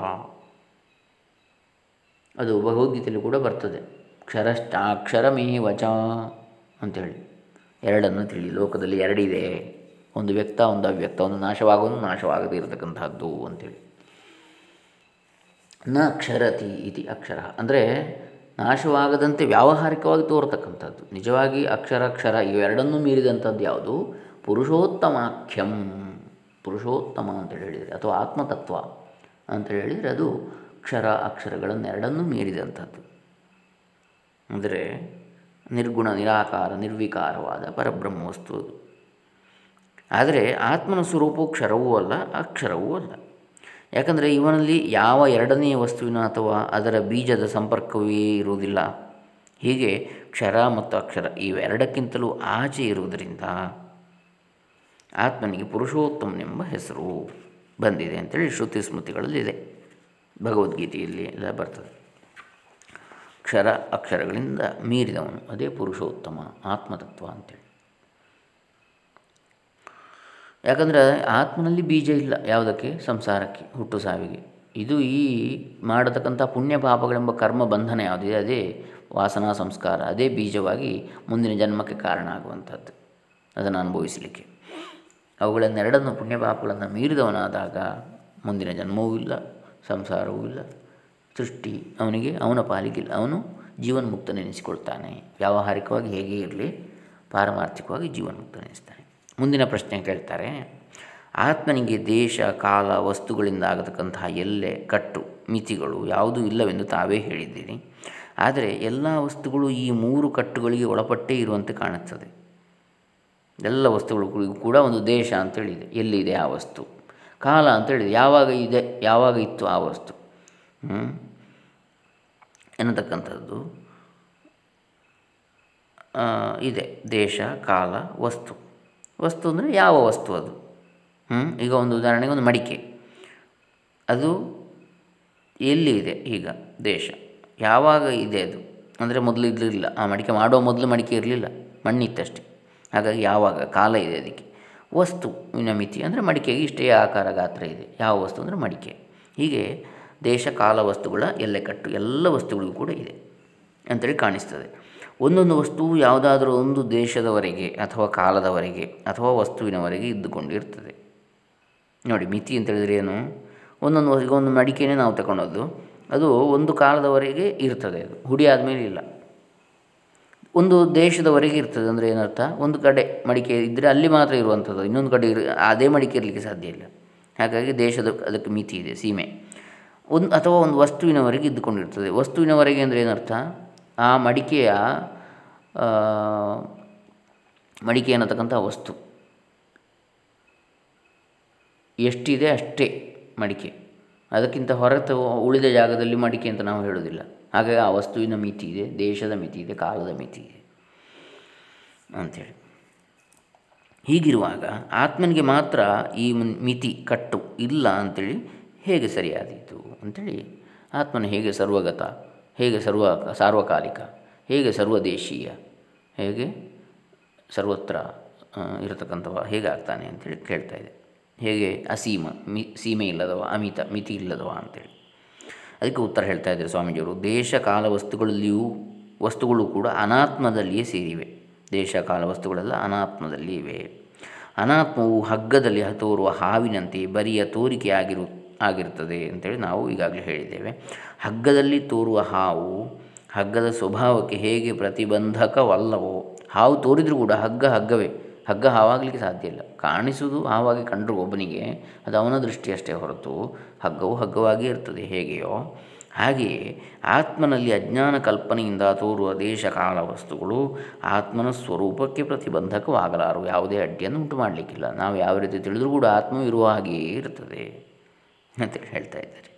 [SPEAKER 1] ಅದು ಭಗವದ್ಗೀತೆಯಲ್ಲಿ ಕೂಡ ಬರ್ತದೆ. ಕ್ಷರಷ್ಟಾಕ್ಷರಮೇ ವಚ ಅಂಥೇಳಿ ಎರಡನ್ನು ತಿಳಿ. ಲೋಕದಲ್ಲಿ ಎರಡಿದೆ. ಒಂದು ವ್ಯಕ್ತ, ಒಂದು ಅವ್ಯಕ್ತ, ಒಂದು ನಾಶವಾಗೋದು ನಾಶವಾಗದೇ ಇರತಕ್ಕಂಥದ್ದು ಅಂಥೇಳಿ ನ ಅಕ್ಷರತಿ ಇತಿ ಅಕ್ಷರ. ಅಂದರೆ ನಾಶವಾಗದಂತೆ ವ್ಯಾವಹಾರಿಕವಾಗಿ ತೋರತಕ್ಕಂಥದ್ದು. ನಿಜವಾಗಿ ಅಕ್ಷರ ಅಕ್ಷರ ಇವೆರಡನ್ನೂ ಮೀರಿದಂಥದ್ದು ಯಾವುದು? ಪುರುಷೋತ್ತಮಾಖ್ಯಂ. ಪುರುಷೋತ್ತಮ ಅಂತೇಳಿ ಹೇಳಿದರೆ, ಅಥವಾ ಆತ್ಮತತ್ವ ಅಂತೇಳಿ ಹೇಳಿದರೆ ಅದು ಅಕ್ಷರ ಅಕ್ಷರಗಳನ್ನೆರಡನ್ನೂ ಮೀರಿದಂಥದ್ದು. ಅಂದರೆ ನಿರ್ಗುಣ, ನಿರಾಕಾರ, ನಿರ್ವಿಕಾರವಾದ ಪರಬ್ರಹ್ಮ ವಸ್ತು ಆದರೆ ಆತ್ಮನ ಸ್ವರೂಪವು ಕ್ಷರವೂ ಅಲ್ಲ, ಅಕ್ಷರವೂ ಅಲ್ಲ. ಯಾಕಂದರೆ ಇವನಲ್ಲಿ ಯಾವ ಎರಡನೆಯ ವಸ್ತುವಿನ ಅಥವಾ ಅದರ ಬೀಜದ ಸಂಪರ್ಕವೇ ಇರುವುದಿಲ್ಲ. ಹೀಗೆ ಕ್ಷರ ಮತ್ತು ಅಕ್ಷರ ಇವೆರಡಕ್ಕಿಂತಲೂ ಆಚೆ ಇರುವುದರಿಂದ ಆತ್ಮನಿಗೆ ಪುರುಷೋತ್ತಮನೆಂಬ ಹೆಸರು ಬಂದಿದೆ ಅಂತೇಳಿ ಶ್ರುತಿ ಸ್ಮೃತಿಗಳಲ್ಲಿದೆ ಭಗವದ್ಗೀತೆಯಲ್ಲಿ ಎಲ್ಲ ಬರ್ತದೆ. ಕ್ಷರ ಅಕ್ಷರಗಳಿಂದ ಮೀರಿದವನು ಅದೇ ಪುರುಷೋತ್ತಮ, ಆತ್ಮತತ್ವ ಅಂತೇಳಿ. ಯಾಕಂದರೆ ಆತ್ಮನಲ್ಲಿ ಬೀಜ ಇಲ್ಲ ಯಾವುದಕ್ಕೆ? ಸಂಸಾರಕ್ಕೆ, ಹುಟ್ಟು ಸಾವಿಗೆ. ಇದು ಈ ಮಾಡತಕ್ಕಂಥ ಪುಣ್ಯ ಪಾಪಗಳೆಂಬ ಕರ್ಮ ಬಂಧನ ಯಾವುದಿದೆ ಅದೇ ವಾಸನಾ ಸಂಸ್ಕಾರ, ಅದೇ ಬೀಜವಾಗಿ ಮುಂದಿನ ಜನ್ಮಕ್ಕೆ ಕಾರಣ ಆಗುವಂಥದ್ದು. ಅದನ್ನು ಅನುಭವಿಸಲಿಕ್ಕೆ. ಅವುಗಳನ್ನೆರಡನ್ನು ಪುಣ್ಯ ಪಾಪಗಳನ್ನು ಮೀರಿದವನಾದಾಗ ಮುಂದಿನ ಜನ್ಮವೂ ಇಲ್ಲ, ಸಂಸಾರವೂ ಇಲ್ಲ, ಸೃಷ್ಟಿ ಅವನಿಗೆ, ಅವನ ಪಾಲಿಗಿಲ್ಲ ಅವನು ಜೀವನ್ಮುಕ್ತನೆನಿಸಿಕೊಳ್ತಾನೆ. ವ್ಯಾವಹಾರಿಕವಾಗಿ ಹೇಗೆ ಇರಲಿ, ಪಾರಮಾರ್ಥಿಕವಾಗಿ ಜೀವನ್ಮುಕ್ತನೆನಿಸ್ತಾನೆ. ಮುಂದಿನ ಪ್ರಶ್ನೆ ಕೇಳ್ತಾರೆ, ಆತ್ಮನಿಗೆ ದೇಶ, ಕಾಲ, ವಸ್ತುಗಳಿಂದ ಆಗತಕ್ಕಂತಹ ಎಲ್ಲೆ ಕಟ್ಟು, ಮಿತಿಗಳು ಯಾವುದೂ ಇಲ್ಲವೆಂದು ತಾವೇ ಹೇಳಿದ್ದೀರಿ. ಆದರೆ ಎಲ್ಲ ವಸ್ತುಗಳು ಈ ಮೂರು ಕಟ್ಟುಗಳಿಗೆ ಒಳಪಟ್ಟೇ ಇರುವಂತೆ ಕಾಣುತ್ತದೆ. ಎಲ್ಲ ವಸ್ತುಗಳಿಗೂ ಕೂಡ ಒಂದು ದೇಶ ಅಂತೇಳಿದೆ ಎಲ್ಲಿದೆ ಆ ವಸ್ತು? ಕಾಲ ಅಂತೇಳಿದೆ ಯಾವಾಗ ಇದೆ, ಯಾವಾಗ ಇತ್ತು ಆ ವಸ್ತು? ಎನ್ನತಕ್ಕಂಥದ್ದು ಇದೆ. ದೇಶ, ಕಾಲ, ವಸ್ತು. ವಸ್ತು ಅಂದರೆ ಯಾವ ವಸ್ತು ಅದು? ಈಗ ಒಂದು ಉದಾಹರಣೆಗೆ ಒಂದು ಮಡಿಕೆ. ಅದು ಎಲ್ಲಿ ಇದೆ ಈಗ ದೇಶ? ಯಾವಾಗ ಇದೆ ಅದು? ಅಂದರೆ ಮೊದಲು ಇರಲಿಲ್ಲ. ಆ ಮಡಿಕೆ ಮಾಡುವ ಮೊದಲು ಮಡಿಕೆ ಇರಲಿಲ್ಲ. ಮಣ್ಣಿತ್ತಷ್ಟೇ ಹಾಗಾಗಿ ಯಾವಾಗ? ಕಾಲ ಇದೆ ಅದಕ್ಕೆ. ವಸ್ತು ಮಿತಿ ಅಂದರೆ ಮಡಿಕೆಗೆ ಇಷ್ಟೇ ಆಕಾರ ಗಾತ್ರ ಇದೆ. ಯಾವ ವಸ್ತು ಅಂದರೆ ಮಡಿಕೆ. ಹೀಗೆ ದೇಶ ಕಾಲ ವಸ್ತುಗಳ ಎಲ್ಲೆಕಟ್ಟು ಎಲ್ಲ ವಸ್ತುಗಳಿಗೂ ಕೂಡ ಇದೆ. ಅಂತೇಳಿ ಕಾಣಿಸ್ತದೆ. ಒಂದೊಂದು ವಸ್ತುವು ಯಾವುದಾದರೂ ಒಂದು ದೇಶದವರೆಗೆ ಅಥವಾ ಕಾಲದವರೆಗೆ ಅಥವಾ ವಸ್ತುವಿನವರೆಗೆ ಇದ್ದುಕೊಂಡಿರ್ತದೆ. ನೋಡಿ, ಮಿತಿ ಅಂತ ಹೇಳಿದ್ರೆ ಏನು? ಒಂದೊಂದು ಈಗ ಒಂದು ಮಡಿಕೆನೇ ನಾವು ತಗೊಂಡದ್ದು, ಅದು ಒಂದು ಕಾಲದವರೆಗೆ ಇರ್ತದೆ ಅದು. ಹುಡಿ ಆದಮೇಲೆ ಇಲ್ಲ. ಒಂದು ದೇಶದವರೆಗೆ ಇರ್ತದೆ ಅಂದರೆ ಏನರ್ಥ? ಒಂದು ಕಡೆ ಮಡಿಕೆ ಇದ್ದರೆ ಅಲ್ಲಿ ಮಾತ್ರ ಇರುವಂಥದ್ದು, ಇನ್ನೊಂದು ಕಡೆ ಇರ, ಅದೇ ಮಡಿಕೆ ಇರಲಿಕ್ಕೆ ಸಾಧ್ಯ ಇಲ್ಲ. ಹಾಗಾಗಿ ದೇಶದ ಅದಕ್ಕೆ ಮಿತಿ ಇದೆ, ಸೀಮೆ. ಒಂದು, ಅಥವಾ ಒಂದು ವಸ್ತುವಿನವರೆಗೆ ಇದ್ದುಕೊಂಡಿರ್ತದೆ. ವಸ್ತುವಿನವರೆಗೆ ಅಂದರೆ ಏನರ್ಥ? ಆ ಮಡಿಕೆಯ ಮಡಿಕೆ ಅನ್ನತಕ್ಕಂಥ ವಸ್ತು. ಎಷ್ಟಿದೆ ಅಷ್ಟೇ ಮಡಿಕೆ. ಅದಕ್ಕಿಂತ ಹೊರತು ಉಳಿದ ಜಾಗದಲ್ಲಿ ಮಡಿಕೆ ಅಂತ ನಾವು ಹೇಳೋದಿಲ್ಲ ಹಾಗಾಗಿ ಆ ವಸ್ತುವಿನ ಮಿತಿ ಇದೆ, ದೇಶದ ಮಿತಿ ಇದೆ, ಕಾಲದ ಮಿತಿ ಇದೆ ಅಂಥೇಳಿ. ಹೀಗಿರುವಾಗ ಆತ್ಮನಿಗೆ ಮಾತ್ರ ಈ ಮಿತಿ ಕಟ್ಟು, ಇಲ್ಲ ಅಂಥೇಳಿ ಹೇಗೆ ಸರಿಯಾದೀತು ಅಂಥೇಳಿ ಆತ್ಮನ ಹೇಗೆ ಸರ್ವಗತ ಹೇಗೆ ಸರ್ವ ಸಾರ್ವಕಾಲಿಕ, ಹೇಗೆ ಸರ್ವದೇಶೀಯ, ಹೇಗೆ ಸರ್ವತ್ರ ಇರತಕ್ಕಂಥವ ಹೇಗೆ ಆಗ್ತಾನೆ ಹೇಳಿ ಕೇಳ್ತಾ ಇದೆ. ಹೇಗೆ ಅಸೀಮ, ಮಿ, ಸೀಮೆ ಇಲ್ಲದವ, ಅಮಿತ, ಮಿತಿ ಇಲ್ಲದವ ಅಂತೇಳಿ. ಅದಕ್ಕೆ ಉತ್ತರ ಹೇಳ್ತಾ ಇದ್ದಾರೆ ಸ್ವಾಮೀಜಿಯವರು, ದೇಶ ಕಾಲ ವಸ್ತುಗಳಲ್ಲಿಯೂ ವಸ್ತುಗಳು ಕೂಡ ಅನಾತ್ಮದಲ್ಲಿಯೇ ಸೇರಿವೆ. ದೇಶ ಕಾಲ ವಸ್ತುಗಳೆಲ್ಲ ಅನಾತ್ಮದಲ್ಲಿ ಇವೆ. ಅನಾತ್ಮವು ಹಗ್ಗದಲ್ಲಿ ತೋರುವ ಹಾವಿನಂತೆ ಬರಿಯ ತೋರಿಕೆ ಆಗಿರು ಆಗಿರ್ತದೆ ಅಂತೇಳಿ ನಾವು ಈಗಾಗಲೇ ಹೇಳಿದ್ದೇವೆ. ಹಗ್ಗದಲ್ಲಿ ತೋರುವ ಹಾವು ಹಗ್ಗದ ಸ್ವಭಾವಕ್ಕೆ ಹೇಗೆ ಪ್ರತಿಬಂಧಕವಲ್ಲವೋ, ಹಾವು ತೋರಿದರೂ ಕೂಡ ಹಗ್ಗ ಹಗ್ಗವೇ, ಹಗ್ಗ ಹಾವಾಗಲಿಕ್ಕೆ ಸಾಧ್ಯ ಇಲ್ಲ. ಕಾಣಿಸುವುದು ಹಾವಾಗಿ ಕಂಡರೂ ಒಬ್ಬನಿಗೆ, ಅದು ಅವನ ದೃಷ್ಟಿಯಷ್ಟೇ ಹೊರತು ಹಗ್ಗವು ಹಗ್ಗವಾಗಿ ಇರ್ತದೆ, ಹೇಗೆಯೋ. ಹಾಗೆಯೇ ಆತ್ಮನಲ್ಲಿ ಅಜ್ಞಾನ ಕಲ್ಪನೆಯಿಂದ ತೋರುವ ದೇಶ ಕಾಲ ವಸ್ತುಗಳು ಆತ್ಮನ ಸ್ವರೂಪಕ್ಕೆ ಪ್ರತಿಬಂಧಕವಾಗಲಾರು ಯಾವುದೇ ಅಡ್ಡಿಯನ್ನು ಉಂಟು ಮಾಡಲಿಕ್ಕಿಲ್ಲ ನಾವು ಯಾವ ರೀತಿ ತಿಳಿದರೂ ಕೂಡ ಆತ್ಮ ಇರುವ ಹಾಗೆಯೇ ಇರ್ತದೆ. ಅಂತೇಳಿ ಹೇಳ್ತಾ ಇದ್ದಾರೆ.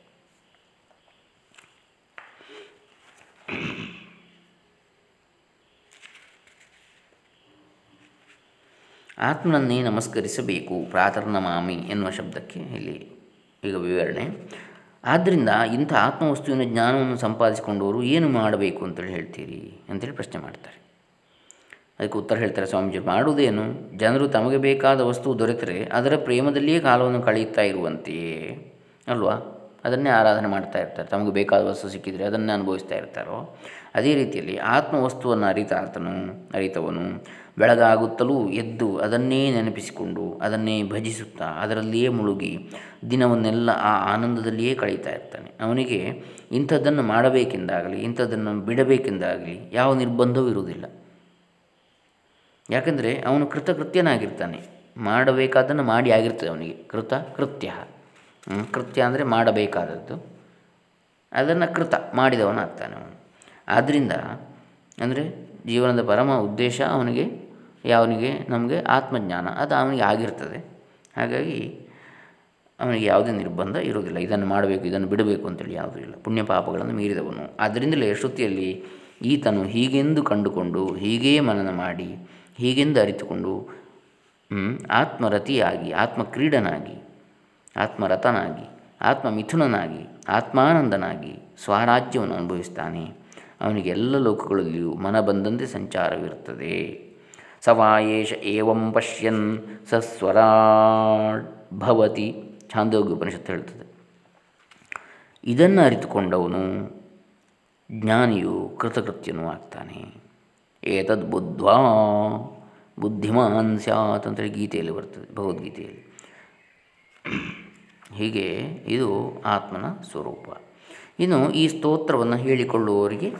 [SPEAKER 1] ಆತ್ಮನನ್ನೇ ನಮಸ್ಕರಿಸಬೇಕು ಪ್ರಾತರ್ನಮಾಮಿ ಎನ್ನುವ ಶಬ್ದಕ್ಕೆ ಇಲ್ಲಿ ಈಗ ವಿವರಣೆ. ಆದ್ದರಿಂದ ಇಂಥ ಆತ್ಮವಸ್ತುವಿನ ಜ್ಞಾನವನ್ನು ಸಂಪಾದಿಸಿಕೊಂಡವರು ಏನು ಮಾಡಬೇಕು ಅಂತೇಳಿ ಹೇಳ್ತೀರಿ ಅಂತೇಳಿ ಪ್ರಶ್ನೆ ಮಾಡ್ತಾರೆ. ಅದಕ್ಕೆ ಉತ್ತರ ಹೇಳ್ತಾರೆ ಸ್ವಾಮೀಜಿ, ಮಾಡುವುದೇನು? ಜನರು ತಮಗೆ ಬೇಕಾದ ವಸ್ತು ದೊರೆತರೆ ಅದರ ಪ್ರೇಮದಲ್ಲಿಯೇ ಕಾಲವನ್ನು ಕಳೆಯುತ್ತಾ ಇರುವಂತೆಯೇ? ಅಲ್ವಾ? ಅದನ್ನೇ ಆರಾಧನೆ ಮಾಡ್ತಾ ಇರ್ತಾರೆ. ತಮಗೆ ಬೇಕಾದ ವಸ್ತು ಸಿಕ್ಕಿದರೆ ಅದನ್ನೇ ಅನುಭವಿಸ್ತಾ ಇರ್ತಾರೋ? ಅದೇ ರೀತಿಯಲ್ಲಿ ಆತ್ಮವಸ್ತುವನ್ನು ಅರಿತಾತನು ಅರಿತವನು, ಬೆಳಗಾಗುತ್ತಲೂ ಎದ್ದು ಅದನ್ನೇ ನೆನಪಿಸಿಕೊಂಡು, ಅದನ್ನೇ ಭಜಿಸುತ್ತಾ, ಅದರಲ್ಲಿಯೇ ಮುಳುಗಿ ದಿನವನ್ನೆಲ್ಲ ಆ ಆನಂದದಲ್ಲಿಯೇ ಕಳೀತಾ ಇರ್ತಾನೆ. ಅವನಿಗೆ ಇಂಥದ್ದನ್ನು ಮಾಡಬೇಕೆಂದಾಗಲಿ, ಇಂಥದ್ದನ್ನು ಬಿಡಬೇಕೆಂದಾಗಲಿ ಯಾವ ನಿರ್ಬಂಧವೂ ಇರುವುದಿಲ್ಲ. ಯಾಕೆಂದರೆ ಅವನು ಕೃತಕೃತ್ಯನಾಗಿರ್ತಾನೆ. ಮಾಡಬೇಕಾದನ್ನು ಮಾಡಿ ಆಗಿರ್ತದೆ ಅವನಿಗೆ. ಕೃತ ಕೃತ್ಯ. ಕೃತ್ಯ ಅಂದರೆ ಮಾಡಬೇಕಾದದ್ದು. ಅದನ್ನು ಕೃತ ಮಾಡಿದವನಾಗ್ತಾನೆ ಅವನು. ಆದ್ದರಿಂದ ಅಂದರೆ ಜೀವನದ ಪರಮ ಉದ್ದೇಶ ಅವನಿಗೆ, ಯಾವನಿಗೆ? ನಮಗೆ ಆತ್ಮಜ್ಞಾನ, ಅದು ಅವನಿಗೆ ಆಗಿರ್ತದೆ. ಹಾಗಾಗಿ ಅವನಿಗೆ ಯಾವುದೇ ನಿರ್ಬಂಧ ಇರೋದಿಲ್ಲ ಇದನ್ನು ಮಾಡಬೇಕು, ಇದನ್ನು ಬಿಡಬೇಕು ಅಂತೇಳಿ ಯಾವುದೂ ಇಲ್ಲ. ಪುಣ್ಯ ಪಾಪಗಳನ್ನು ಮೀರಿದವನು. ಅದರಿಂದಲೇ ಶ್ರುತಿಯಲ್ಲಿ ಈತನು ಹೀಗೆಂದು ಕಂಡುಕೊಂಡು, ಹೀಗೇ ಮನನ ಮಾಡಿ, ಹೀಗೆಂದು ಅರಿತುಕೊಂಡು ಆತ್ಮರತಿಯಾಗಿ, ಆತ್ಮಕ್ರೀಡನಾಗಿ ಆತ್ಮರತನಾಗಿ ಆತ್ಮ ಮಿಥುನನಾಗಿ ಆತ್ಮಾನಂದನಾಗಿ ಸ್ವರಾಜ್ಯವನ್ನು ಅನುಭವಿಸ್ತಾನೆ. ಅವನಿಗೆ ಎಲ್ಲ ಲೋಕಗಳಲ್ಲಿಯೂ ಮನ ಬಂದಂತೆ ಸಂಚಾರವಿರುತ್ತದೆ. ಸವಾಯೇಷ ಏವಂ ಪಶ್ಯನ್ ಸಸ್ವರಾಭವತಿ ಛಾಂದೋಗ್ಯ ಉಪನಿಷತ್ತು ಹೇಳ್ತದೆ ಇದನ್ನು ಅರಿತುಕೊಂಡವನು ಜ್ಞಾನಿಯು ಕೃತಕೃತ್ಯನೂ ಆಗ್ತಾನೆ. ಏತದ್ ಬುದ್ಧ್ವಾ ಬುದ್ಧಿಮಾನ್ ಸ್ಯಾತ್ ಅಂತೇಳಿ ಗೀತೆಯಲ್ಲಿ ಬರ್ತದೆ, ಭಗವದ್ಗೀತೆಯಲ್ಲಿ. ಹೀಗೆ ಇದು ಆತ್ಮನ ಸ್ವರೂಪ. ಇನ್ನು ಈ ಸ್ತೋತ್ರವನ್ನು ಹೇಳಿಕೊಳ್ಳುವವರಿಗೆ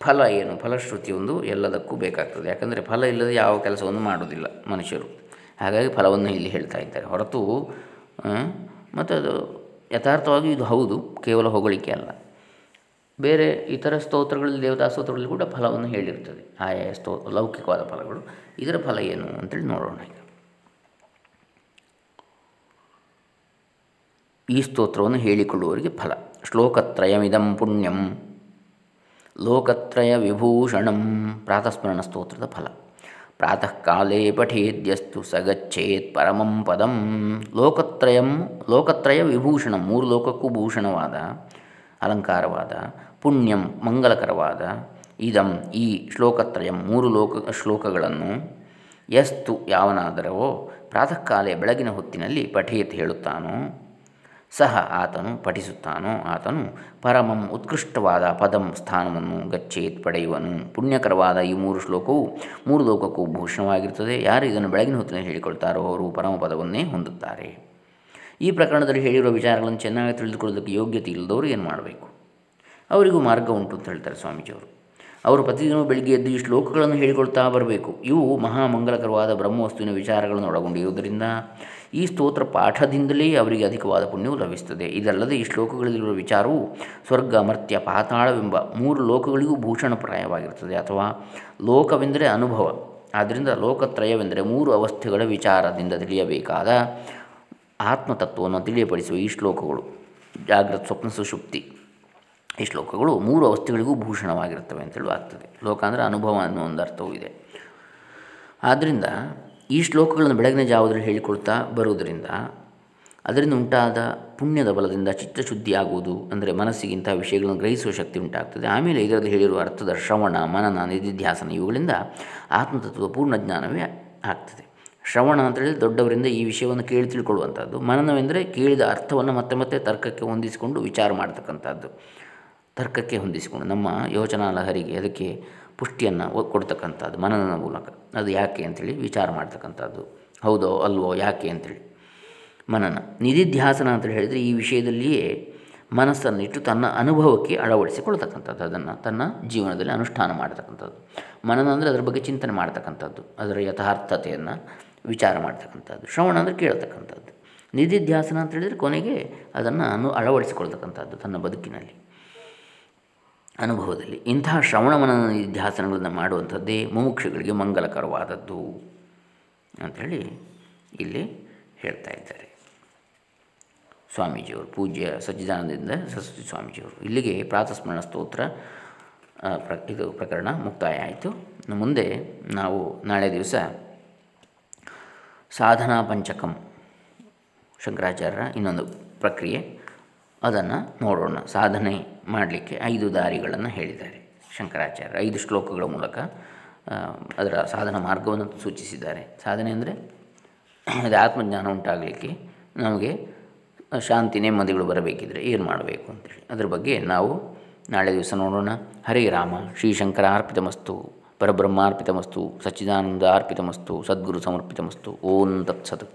[SPEAKER 1] ಫಲ ಏನು? ಫಲಶ್ರುತಿ ಒಂದು ಎಲ್ಲದಕ್ಕೂ ಬೇಕಾಗ್ತದೆ. ಯಾಕಂದರೆ ಫಲ ಇಲ್ಲದೆ ಯಾವ ಕೆಲಸವನ್ನು ಮಾಡುವುದಿಲ್ಲ ಮನುಷ್ಯರು. ಹಾಗಾಗಿ ಫಲವನ್ನು ಇಲ್ಲಿ ಹೇಳ್ತಾ ಇದ್ದಾರೆ. ಹೊರತು ಮತ್ತು ಅದು ಯಥಾರ್ಥವಾಗಿ ಇದು ಹೌದು, ಕೇವಲ ಹೊಗಳಿಕೆ ಅಲ್ಲ. ಬೇರೆ ಇತರ ಸ್ತೋತ್ರಗಳಲ್ಲಿ, ದೇವತಾ ಸ್ತೋತ್ರಗಳಲ್ಲಿ ಕೂಡ ಫಲವನ್ನು ಹೇಳಿರ್ತದೆ. ಆಯಾ ಸ್ತೋ, ಲೌಕಿಕವಾದ ಫಲಗಳು. ಇದರ ಫಲ ಏನು ಅಂತೇಳಿ ನೋಡೋಣ ಈ ಸ್ತೋತ್ರವನ್ನು ಹೇಳಿಕೊಳ್ಳುವವರಿಗೆ ಫಲ. ಶ್ಲೋಕತ್ರಯಮಿದಂ ಪುಣ್ಯಂ. ಲೋಕತ್ರಯ ವಿಭೂಷಣಂ. ಪ್ರಾತಸ್ಮರಣ ಸ್ತೋತ್ರದ ಫಲ. ಪ್ರಾತಃ ಕಾಲೇ ಪಠೇದ್ಯಸ್ತು ಸಗಚ್ಚೇತ್ ಪರಮಂ ಪದಂ. ಲೋಕತ್ರಯಂ, ಲೋಕತ್ರಯ ವಿಭೂಷಣಂ. ಮೂರು ಲೋಕಕ್ಕೂ ಭೂಷಣವಾದ, ಅಲಂಕಾರವಾದ, ಪುಣ್ಯಂ ಮಂಗಲಕರವಾದ, ಇದಂ ಈ ಶ್ಲೋಕತ್ರಯಂ ಮೂರು ಲೋಕ, ಶ್ಲೋಕಗಳನ್ನು ಯಸ್ತು ಯಾವನಾದರವೋ ಪ್ರಾತಃ ಕಾಲೇ ಬೆಳಗಿನ ಹೊತ್ತಿನಲ್ಲಿ ಪಠೇತ್ ಹೇಳುತ್ತಾನೋ ಸಹ ಆತನು ಪಠಿಸುತ್ತಾನೋ? ಆತನು ಪರಮಂ ಉತ್ಕೃಷ್ಟವಾದ ಪದಂ ಸ್ಥಾನವನ್ನು ಗಚ್ಚೇತ್ ಪಡೆಯುವನು. ಪುಣ್ಯಕರವಾದ ಈ ಮೂರು ಶ್ಲೋಕವು ಮೂರು ಲೋಕಕ್ಕೂ ಭೂಷಣವಾಗಿರುತ್ತದೆ. ಯಾರು ಇದನ್ನು ಬೆಳಗಿನ ಹೊತ್ತಿನಲ್ಲಿ ಹೇಳಿಕೊಳ್ತಾರೋ ಅವರು ಪರಮ ಪದವನ್ನೇ ಹೊಂದುತ್ತಾರೆ. ಈ ಪ್ರಕರಣದಲ್ಲಿ ಹೇಳಿರುವ ವಿಚಾರಗಳನ್ನು ಚೆನ್ನಾಗಿ ತಿಳಿದುಕೊಳ್ಳೋದಕ್ಕೆ ಯೋಗ್ಯತೆ ಇಲ್ಲದವರು ಏನು ಮಾಡಬೇಕು? ಅವರಿಗೂ ಮಾರ್ಗ ಉಂಟು ಅಂತ ಹೇಳ್ತಾರೆ ಸ್ವಾಮೀಜಿಯವರು. ಅವರು ಪ್ರತಿದಿನ ಬೆಳಿಗ್ಗೆ ಎದ್ದು ಈ ಶ್ಲೋಕಗಳನ್ನು ಹೇಳಿಕೊಳ್ತಾ ಬರಬೇಕು. ಇವು ಮಹಾಮಂಗಲಕರವಾದ ಬ್ರಹ್ಮವಸ್ತುವಿನ ವಿಚಾರಗಳನ್ನು ಒಳಗೊಂಡಿರುವುದರಿಂದ ಈ ಸ್ತೋತ್ರ ಪಾಠದಿಂದಲೇ ಅವರಿಗೆ ಅಧಿಕವಾದ ಪುಣ್ಯವು ಲಭಿಸುತ್ತದೆ. ಇದಲ್ಲದೆ ಈ ಶ್ಲೋಕಗಳಲ್ಲಿರುವ ವಿಚಾರವು ಸ್ವರ್ಗ ಮರ್ತ್ಯ ಪಾತಾಳವೆಂಬ ಮೂರು ಲೋಕಗಳಿಗೂ ಭೂಷಣಪ್ರಾಯವಾಗಿರುತ್ತದೆ ಅಥವಾ ಲೋಕವೆಂದರೆ ಅನುಭವ. ಆದ್ದರಿಂದ ಲೋಕತ್ರಯವೆಂದರೆ ಮೂರು ಅವಸ್ಥೆಗಳ ವಿಚಾರದಿಂದ ತಿಳಿಯಬೇಕಾದ ಆತ್ಮತತ್ವವನ್ನು ತಿಳಿಯಪಡಿಸುವ ಈ ಶ್ಲೋಕಗಳು. ಜಾಗೃತ ಸ್ವಪ್ನ ಸುಷುಪ್ತಿ. ಈ ಶ್ಲೋಕಗಳು ಮೂರು ಅವಸ್ಥೆಗಳಿಗೂ ಭೂಷಣವಾಗಿರುತ್ತವೆ ಅಂತೇಳಿ ಆಗ್ತದೆ ಲೋಕ ಅಂದರೆ ಅನುಭವ ಅನ್ನೋ ಒಂದು ಅರ್ಥವೂ ಇದೆ. ಆದ್ದರಿಂದ ಈ ಶ್ಲೋಕಗಳನ್ನು ಬೆಳಗಿನ ಜಾವದಲ್ಲಿ ಹೇಳಿಕೊಳ್ತಾ ಬರುವುದರಿಂದ ಅದರಿಂದ ಉಂಟಾದ ಪುಣ್ಯದ ಬಲದಿಂದ ಚಿತ್ತಶುದ್ಧಿಯಾಗುವುದು ಅಂದರೆ ಮನಸ್ಸಿಗಿಂತ ವಿಷಯಗಳನ್ನು ಗ್ರಹಿಸುವ ಶಕ್ತಿ ಉಂಟಾಗ್ತದೆ. ಆಮೇಲೆ ಇದರಲ್ಲಿ ಹೇಳಿರುವ ಅರ್ಥದ ಶ್ರವಣ, ಮನನ, ನಿಧಿಧ್ಯಾಸನ ಇವುಗಳಿಂದ ಆತ್ಮತತ್ವ, ಪೂರ್ಣ ಜ್ಞಾನವೇ ಆಗ್ತದೆ. ಶ್ರವಣ ಅಂತೇಳಿ ದೊಡ್ಡವರಿಂದ ಈ ವಿಷಯವನ್ನು ಕೇಳಿ ತಿಳ್ಕೊಳ್ಳುವಂಥದ್ದು. ಮನನವೆಂದರೆ ಕೇಳಿದ ಅರ್ಥವನ್ನು ಮತ್ತೆ ಮತ್ತೆ ತರ್ಕಕ್ಕೆ ಹೊಂದಿಸಿಕೊಂಡು ವಿಚಾರ ಮಾಡ್ತಕ್ಕಂಥದ್ದು. ತರ್ಕಕ್ಕೆ ಹೊಂದಿಸಿಕೊಂಡು ನಮ್ಮ ಯೋಚನಾ ಲಹರಿಗೆ ಅದಕ್ಕೆ ಪುಷ್ಟಿಯನ್ನು ಕೊಡ್ತಕ್ಕಂಥದ್ದು ಮನನದ ಮೂಲಕ. ಅದು ಯಾಕೆ ಅಂಥೇಳಿ ವಿಚಾರ ಮಾಡ್ತಕ್ಕಂಥದ್ದು. ಹೌದೋ ಅಲ್ವೋ ಯಾಕೆ ಅಂಥೇಳಿ ಮನನ. ನಿಧಿಧ್ಯಾಸನ ಅಂತೇಳಿ ಹೇಳಿದರೆ ಈ ವಿಷಯದಲ್ಲಿಯೇ ಮನಸ್ಸನ್ನಿಟ್ಟು ತನ್ನ ಅನುಭವಕ್ಕೆ ಅಳವಡಿಸಿಕೊಳ್ತಕ್ಕಂಥದ್ದು ಅದನ್ನು ತನ್ನ ಜೀವನದಲ್ಲಿ ಅನುಷ್ಠಾನ ಮಾಡ್ತಕ್ಕಂಥದ್ದು. ಮನನ ಅಂದರೆ ಅದರ ಬಗ್ಗೆ ಚಿಂತನೆ ಮಾಡ್ತಕ್ಕಂಥದ್ದು. ಅದರ ಯಥಾರ್ಥತೆಯನ್ನು ವಿಚಾರ ಮಾಡ್ತಕ್ಕಂಥದ್ದು. ಶ್ರವಣ ಅಂದರೆ ಕೇಳ್ತಕ್ಕಂಥದ್ದು. ನಿಧಿಧ್ಯಾಸನ ಅಂತ ಹೇಳಿದರೆ ಕೊನೆಗೆ ಅದನ್ನು ಅನು ಅಳವಡಿಸಿಕೊಳ್ತಕ್ಕಂಥದ್ದು ತನ್ನ ಬದುಕಿನಲ್ಲಿ. ಅನುಭವದಲ್ಲಿ. ಇಂತಹ ಶ್ರವಣ ಮನನ ನಿಧ್ಯಾಸನಗಳನ್ನು ಮಾಡುವಂಥದ್ದೇ ಮುಮುಕ್ಷಗಳಿಗೆ ಮಂಗಲಕರವಾದದ್ದು ಅಂಥೇಳಿ ಇಲ್ಲಿ ಹೇಳ್ತಾ ಇದ್ದಾರೆ. ಸ್ವಾಮೀಜಿಯವರು ಪೂಜ್ಯ ಸಜ್ಜಿದಾನದಿಂದ ಸರಸ್ವತಿ ಸ್ವಾಮೀಜಿಯವರು. ಇಲ್ಲಿಗೆ ಪ್ರಾತಸ್ಮರಣ ಸ್ತೋತ್ರ ಪ್ರ, ಇದು ಪ್ರಕರಣ ಮುಕ್ತಾಯ ಆಯಿತು. ಮುಂದೆ ನಾವು ನಾಳೆ ದಿವಸ ಸಾಧನಾ ಪಂಚಕಂ ಶಂಕರಾಚಾರ್ಯರ ಇನ್ನೊಂದು ಪ್ರಕ್ರಿಯೆ ಅದನ್ನು ನೋಡೋಣ. ಸಾಧನೆ ಮಾಡಲಿಕ್ಕೆ ಐದು ದಾರಿಗಳನ್ನು ಹೇಳಿದ್ದಾರೆ. ಶಂಕರಾಚಾರ್ಯ ಐದು ಶ್ಲೋಕಗಳ ಮೂಲಕ ಅದರ ಸಾಧನ ಮಾರ್ಗವನ್ನು ಸೂಚಿಸಿದ್ದಾರೆ. ಸಾಧನೆ ಅಂದರೆ ಅದು ಆತ್ಮಜ್ಞಾನ ಉಂಟಾಗಲಿಕ್ಕೆ ನಮಗೆ ಶಾಂತಿ, ನೆಮ್ಮದಿಗಳು ಬರಬೇಕಿದ್ರೆ ಏನು ಮಾಡಬೇಕು ಅಂತೇಳಿ. ಅದ್ರ ಬಗ್ಗೆ ನಾವು ನಾಳೆ ದಿವಸ ನೋಡೋಣ. ಹರೇ ರಾಮ, ಶ್ರೀ ಶಂಕರ ಅರ್ಪಿತಮಸ್ತು ಪರಬ್ರಹ್ಮಾರ್ಪಿತಮಸ್ತು ಸಚ್ಚಿದಾನಂದ ಅರ್ಪಿತಮಸ್ತು, ಸದ್ಗುರು ಸಮರ್ಪಿತಮಸ್ತು. ಓಂ ತತ್ಸತ್.